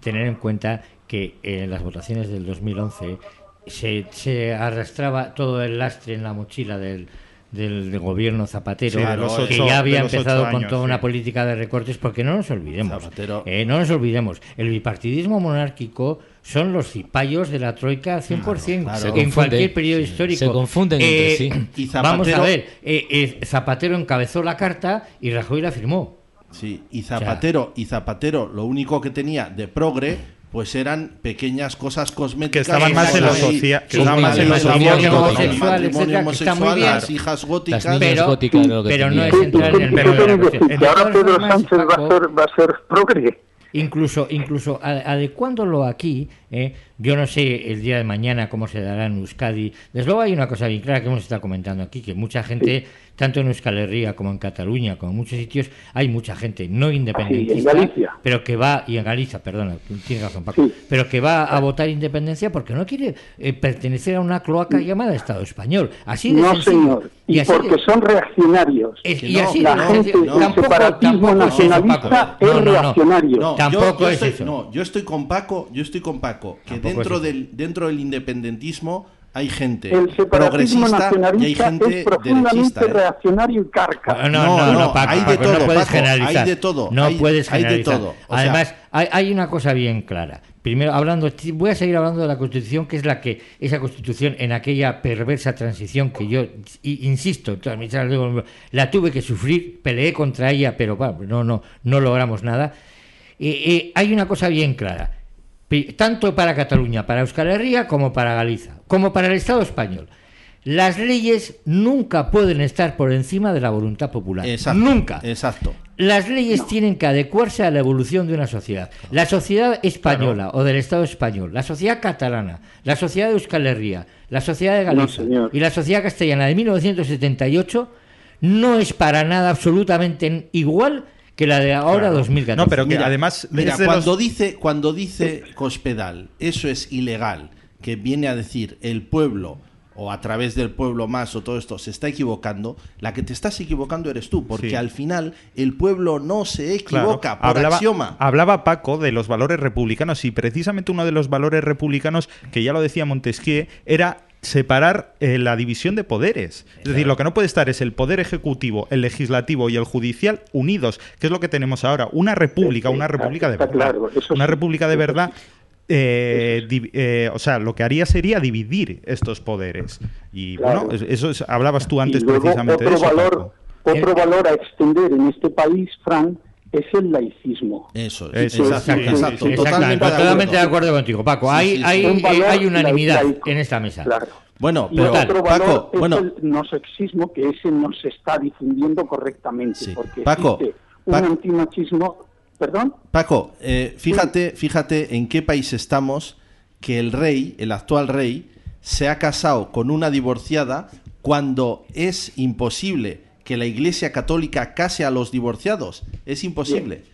tener en cuenta que en las votaciones del 2011 se, se arrastraba todo el lastre en la mochila del, del, del gobierno Zapatero, Sí, de los que ya había empezado con toda sí. una política de recortes, porque no nos olvidemos, eh, no nos olvidemos, el bipartidismo monárquico son los cipayos de la troika al 100%, claro. Se en confunde, cualquier periodo sí, histórico. se confunden entre sí. Y Vamos a ver, eh, eh, Zapatero encabezó la carta y Rajoy la firmó. Sí, y Zapatero, y Zapatero, lo único que tenía de progre, pues eran pequeñas cosas cosméticas. Que estaban más en lo ahí, socia- que estaban más en lo social, matrimonio homosexual, las hijas góticas. Las Pero- góticas que pero no es entrar en el ¿Qué meollo de ahora Pedro Sánchez va a ser, va a ser progre? Incluso, incluso adecuándolo aquí, ¿eh? yo no sé el día de mañana cómo se dará en Euskadi. Desde luego hay una cosa bien clara que hemos estado comentando aquí, que mucha gente, tanto en Euskal Herria como en Cataluña, como en muchos sitios, hay mucha gente no independentista, Galicia. pero que va, y en Galicia, perdona, tienes razón Paco, Sí. pero que va a votar independencia porque no quiere eh, pertenecer a una cloaca llamada Estado español. Así de No, sencillo. señor. Y, así de- porque son reaccionarios. es- y no, así la de gente, sencillo. el Tampoco- separatismo tampoco es eso, nacionalista es No, no, no. reaccionario. No, Tampoco yo, yo es estoy, eso. No, yo estoy con Paco, yo estoy con Paco, que Tampoco es dentro eso. del, dentro del independentismo hay gente El separatismo y hay nacionalista gente es profundamente. ¿eh? reaccionario y carca. No, no, no, Paco, hay de Paco, todo, no puedes Paco, generalizar. hay de todo, No hay- puedes hay de generalizar. todo, o sea- Además, hay, hay una cosa bien clara. Primero, hablando, voy a seguir hablando de la Constitución, que es la que, esa Constitución en aquella perversa transición que yo, insisto, la tuve que sufrir, peleé contra ella, pero bueno, no, no, no logramos nada. Eh, eh, hay una cosa bien clara, tanto para Cataluña, para Euskal Herria, como para Galicia, como para el Estado español. Las leyes nunca pueden estar por encima de la voluntad popular. Exacto, Nunca. Exacto. Las leyes tienen que adecuarse a la evolución de una sociedad. La sociedad española o del Estado español, la sociedad catalana, la sociedad de Euskal Herria, la sociedad de Galicia y la sociedad castellana de 1978 no es para nada absolutamente igual que la de ahora 2014. No, pero que Mira, además mira, cuando los- dice cuando dice Cospedal, eso es ilegal, que viene a decir el pueblo o a través del pueblo más o todo esto se está equivocando, la que te estás equivocando eres tú, porque Sí. al final el pueblo no se Claro, equivoca por hablaba, axioma. hablaba Paco de los valores republicanos y precisamente uno de los valores republicanos, que ya lo decía Montesquieu, era separar eh, la división de poderes. Es decir, lo que no puede estar es el poder ejecutivo, el legislativo y el judicial unidos, que es lo que tenemos ahora. Una república, Sí, sí, una república de verdad. claro, eso una sí. república de verdad. eh, eh, o sea, lo que haría sería dividir estos poderes. Y Claro. bueno, es- eso es- hablabas tú antes y luego precisamente de eso. valor, Paco. Otro valor a extender en este país, Fran, es el laicismo. Eso, es, Exacto, exacto, exacto, totalmente de totalmente de acuerdo. acuerdo contigo, Paco. Hay, sí, sí. hay, Un valor hay unanimidad laico. en esta mesa. Claro. Bueno, Y pero otro valor Paco, es bueno, el no sexismo, que ese no se está difundiendo correctamente, porque Paco, existe un Paco. antimachismo... ¿Perdón? Paco, eh, fíjate, fíjate en qué país estamos que el rey, el actual rey, se ha casado con una divorciada cuando es imposible que la Iglesia Católica case a los divorciados. Es imposible.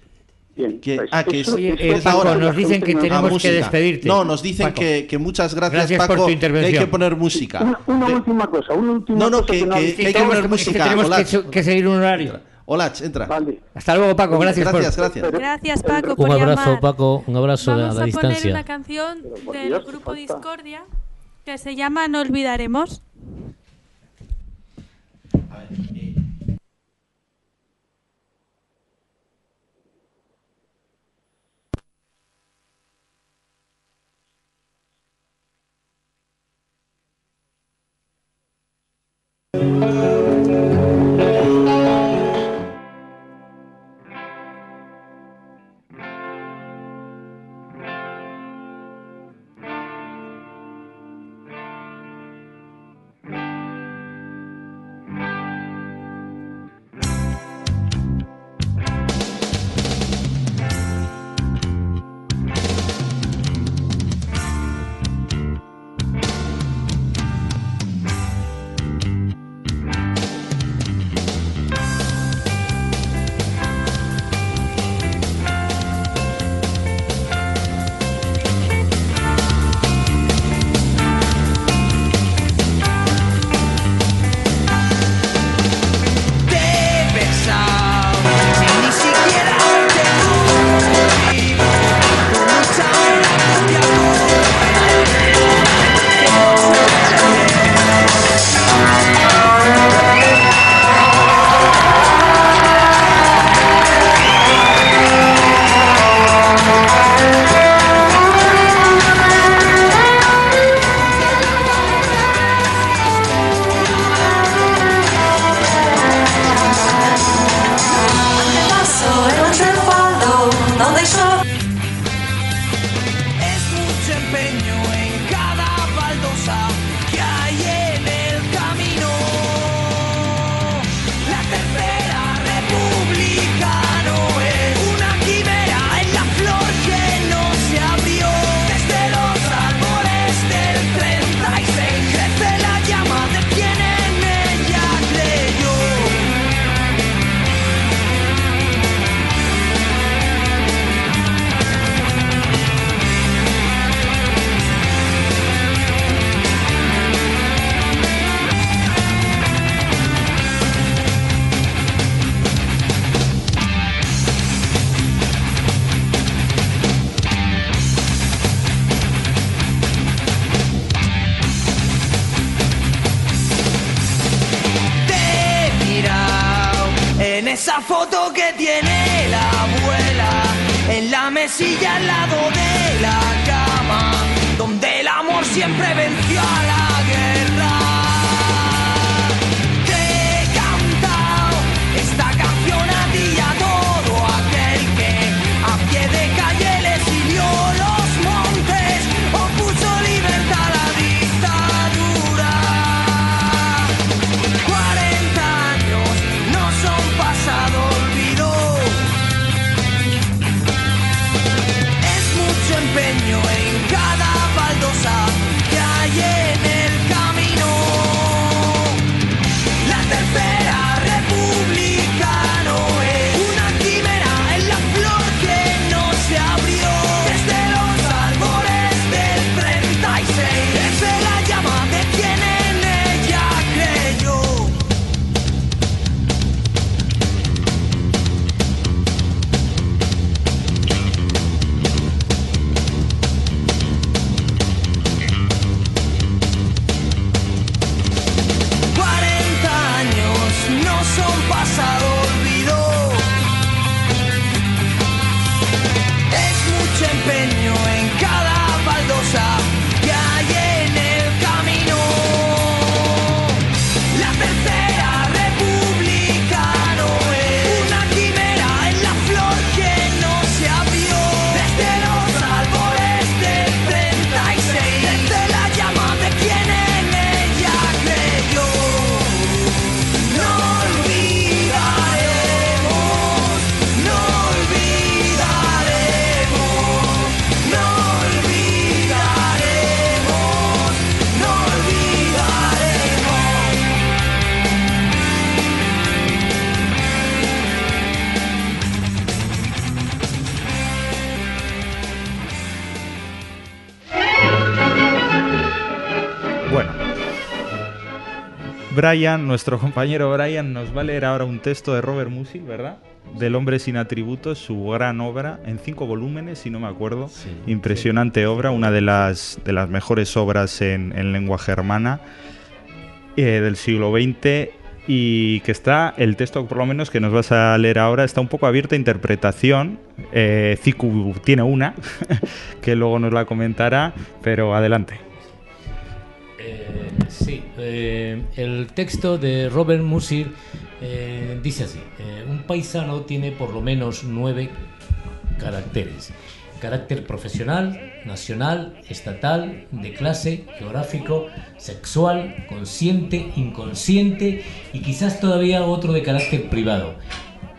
Bien, Que, pues ah, que eso- es, eso es Paco, ahora. nos dicen que Ah, tenemos que despedirte. No, nos dicen Paco. que, que muchas gracias, Gracias por Paco. tu que intervención. hay que poner música. Una, una última cosa, una última No, no, cosa que, no- que- que hay que poner que- música. tenemos Olach. que, que seguir un horario. Olach, entra. Hasta luego, Paco. Gracias, Gracias, por... gracias. Gracias, Paco, por Un abrazo, llamar. Paco, un abrazo a Vamos la a poner distancia. una canción por del Dios, grupo falta. Discordia que se llama No olvidaremos. Te Brian, nuestro compañero Brian, nos va a leer ahora un texto de Robert Musil, ¿verdad? Del hombre sin atributos, su gran obra, en cinco volúmenes, si no me acuerdo. Impresionante obra, una de las, de las mejores obras en, en lengua germana eh, del siglo XX y que está, el texto por lo menos que nos vas a leer ahora, está un poco abierto a interpretación. Eh, Cicu tiene una, *laughs* que luego nos la comentará, pero adelante. Eh, sí, eh, el texto de Robert Musil eh, dice así, un paisano tiene por lo menos nueve caracteres. Carácter profesional, nacional, estatal, de clase, geográfico, sexual, consciente, inconsciente y quizás todavía otro de carácter privado.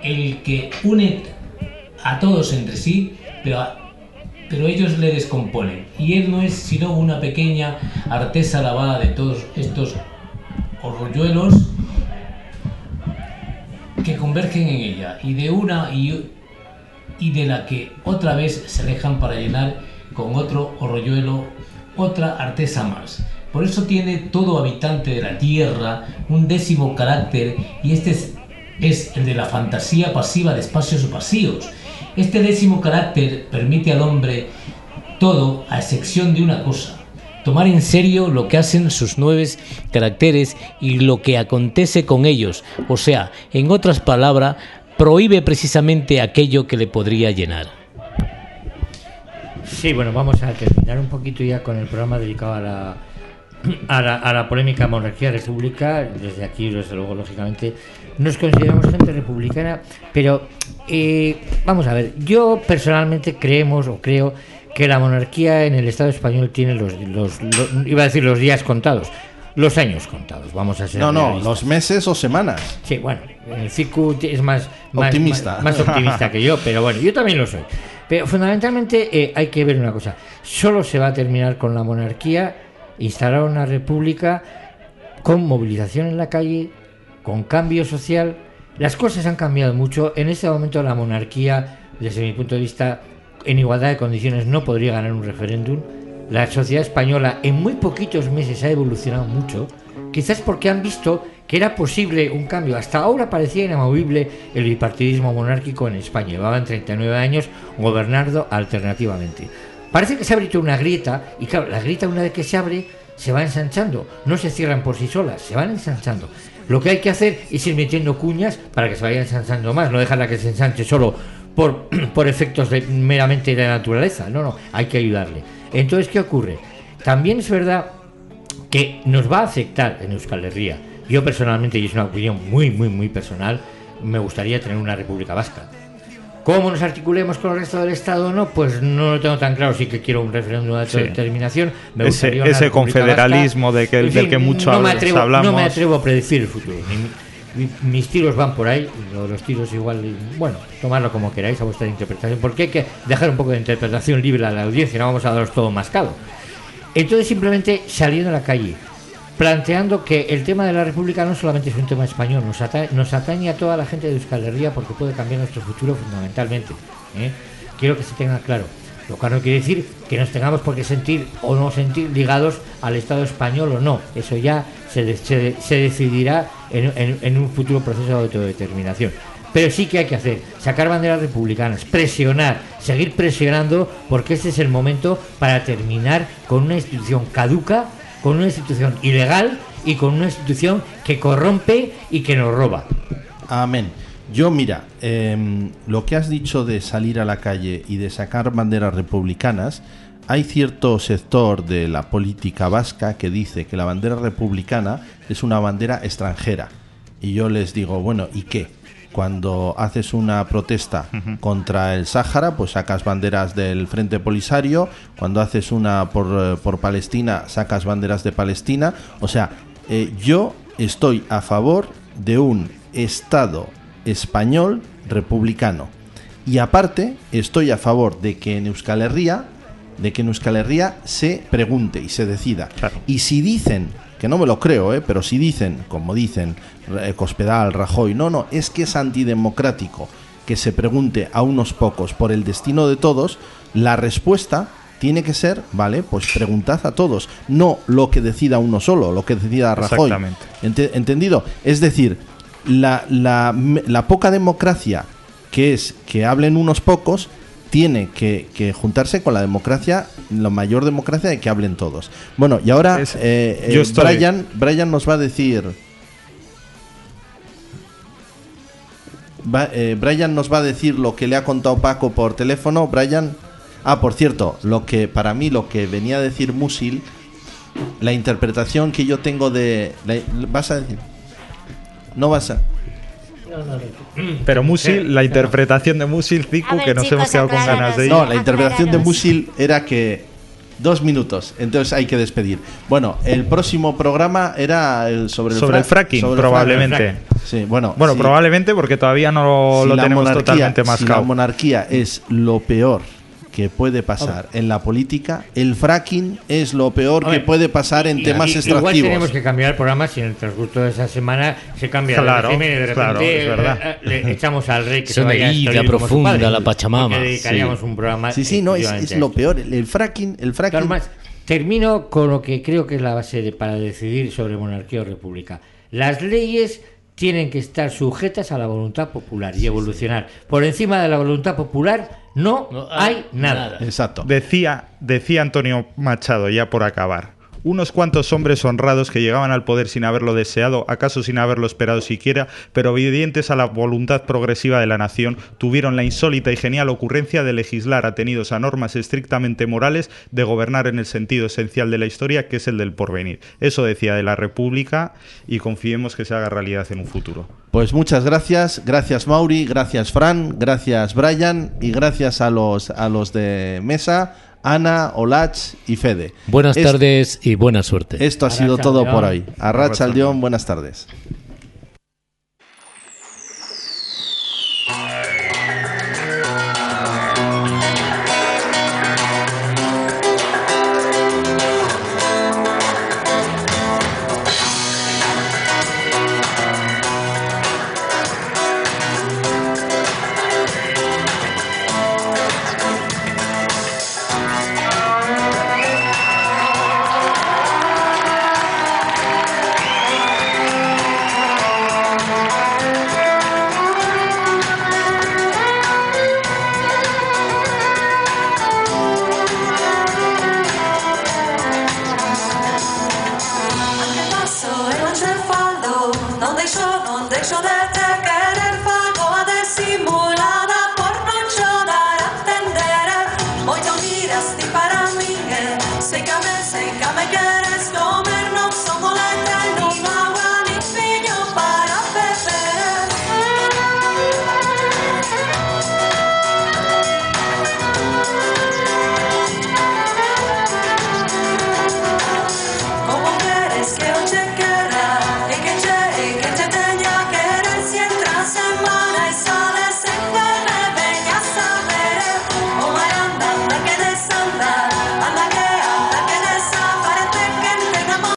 El que une a todos entre sí, pero a- pero ellos le descomponen. Y él no es sino una pequeña artesa lavada de todos estos orrolluelos que convergen en ella y de una y, de la que otra vez se dejan para llenar con otro orrolluelo otra artesa más. Por eso tiene todo habitante de la tierra un décimo carácter y este es, es el de la fantasía pasiva de espacios vacíos. Este décimo carácter permite al hombre todo a excepción de una cosa, tomar en serio lo que hacen sus nueve caracteres y lo que acontece con ellos, o sea, en otras palabras, prohíbe precisamente aquello que le podría llenar. Sí, bueno, vamos a terminar un poquito ya con el programa dedicado a la, a la, a la polémica monarquía-república. Desde aquí, desde luego, lógicamente, nos consideramos gente republicana, pero eh, vamos a ver, yo personalmente creemos o creo que la monarquía en el Estado español tiene los, los, los- iba a decir los días contados, los años contados, vamos a ser No, no, los meses o semanas. Sí, bueno, el Cicu es más, más- Optimista. Más, más optimista que yo, pero bueno, yo también lo soy. Pero fundamentalmente eh, hay que ver una cosa. Solo se va a terminar con la monarquía, instalar una república con movilización en la calle, con cambio social. Las cosas han cambiado mucho. En este momento la monarquía, desde mi punto de vista, en igualdad de condiciones no podría ganar un referéndum. La sociedad española en muy poquitos meses ha evolucionado mucho, quizás porque han visto que era posible un cambio. Hasta ahora parecía inamovible el bipartidismo monárquico en España. Llevaban 39 años gobernando alternativamente. Parece que se ha abierto una grieta y claro, la grieta una vez que se abre se va ensanchando, no se cierran por sí solas, se van ensanchando. Lo que hay que hacer es ir metiendo cuñas para que se vaya ensanchando más, no dejarla que se ensanche solo por, *clears throat* por efectos de, meramente de la naturaleza, no, no, hay que ayudarle. Entonces, ¿qué ocurre? También es verdad que nos va a afectar en Euskal Herria. Yo personalmente, y es una opinión muy, muy, muy personal, me gustaría tener una República Vasca. ¿Cómo nos articulemos con el resto del Estado o no? Pues no lo tengo tan claro. Sí que quiero un referéndum de Sí. autodeterminación. Me Ese- ese confederalismo Vasca. de que- del que mucho no atrevo, hablamos. No me atrevo a predecir el futuro. Ni- mis tiros van por ahí. lo de Los tiros igual, y, bueno, tomarlo como queráis a vuestra interpretación. Porque hay que dejar un poco de interpretación libre a la audiencia. No vamos a daros todo mascado. Entonces simplemente saliendo a la calle, planteando que el tema de la República no solamente es un tema español, nos, ata- nos atañe a toda la gente de Euskal Herria porque puede cambiar nuestro futuro fundamentalmente. ¿eh? Quiero que se tenga claro. Lo cual no quiere decir que nos tengamos por qué sentir o no sentir ligados al Estado español o no. Eso ya se, de- se de- se decidirá en- en un futuro proceso de autodeterminación. Pero sí que hay que hacer, sacar banderas republicanas, presionar, seguir presionando, porque este es el momento para terminar con una institución caduca, con una institución ilegal y con una institución que corrompe y que nos roba. Amén. Yo, mira, em, lo que has dicho de salir a la calle y de sacar banderas republicanas, hay cierto sector de la política vasca que dice que la bandera republicana es una bandera extranjera. Y yo les digo, bueno, ¿y qué? Cuando haces una protesta contra el Sáhara, pues sacas banderas del Frente Polisario. Cuando haces una por, eh, por Palestina, sacas banderas de Palestina. O sea, eh, yo estoy a favor de un Estado español republicano. Y aparte, estoy a favor de que en Euskal Herria, de que en Euskal Herria se pregunte y se decida. Y si dicen, que no me lo creo, ¿eh? pero si dicen, como dicen eh, Cospedal, Rajoy, no, no, es que es antidemocrático que se pregunte a unos pocos por el destino de todos, la respuesta tiene que ser, ¿vale? Pues preguntad a todos, no lo que decida uno solo, lo que decida Rajoy. Exactamente. Ente- ¿Entendido? Es decir, la, la- la poca democracia que es que hablen unos pocos tiene que, que juntarse con la democracia, la mayor democracia de que hablen todos. Bueno, y ahora Es- eh, yo eh, estoy- Brian, Brian nos va a decir... Va- eh, Brian nos va a decir lo que le ha contado Paco por teléfono. Brian, ah, por cierto, lo que para mí lo que venía a decir Musil, la interpretación que yo tengo de, la- vas a decir, no vas a, Pero Musil, la interpretación de Musil, Ziku, ver, que nos chicos, hemos quedado con ganas de ir. no, la interpretación de. Musil era que dos minutos, entonces hay que despedir. Bueno, el próximo programa era el sobre el, Sobre el frac- fracking, sobre el probablemente. fracking. Sí, bueno, Bueno, sí. probablemente porque todavía no Si lo tenemos totalmente Si la monarquía es lo peor que puede pasar en la política, el fracking es lo peor Hombre, que puede pasar en Y- temas y- extractivos. Igual tenemos que cambiar el programa si en el transcurso de esa semana se cambia Claro, el régimen y de repente claro, es verdad. eh, eh, le echamos al rey que Es se una vaya a ida profunda padre. a la Pachamama. Dedicaríamos Sí. un programa Sí, sí, no, es, es lo peor. El, el fracking, el fracking. Además, termino con lo que creo que es la base de- para decidir sobre monarquía o república. Las leyes tienen que estar sujetas a la voluntad popular y evolucionar. Por encima de la voluntad popular no, No hay hay nada. Exacto. Decía, decía Antonio Machado, ya por acabar. Unos cuantos hombres honrados que llegaban al poder sin haberlo deseado, acaso sin haberlo esperado siquiera, pero obedientes a la voluntad progresiva de la nación, tuvieron la insólita y genial ocurrencia de legislar atenidos a normas estrictamente morales, de gobernar en el sentido esencial de la historia, que es el del porvenir. Eso decía de la República y confiemos que se haga realidad en un futuro. Pues muchas gracias, gracias Mauri, gracias Fran, gracias Brian y gracias a los a los de mesa, Ana, Olach y Fede. Buenas Es- tardes y buena suerte. Esto ha sido todo Aldeón. por hoy. Arracha Aldeón, buenas tardes.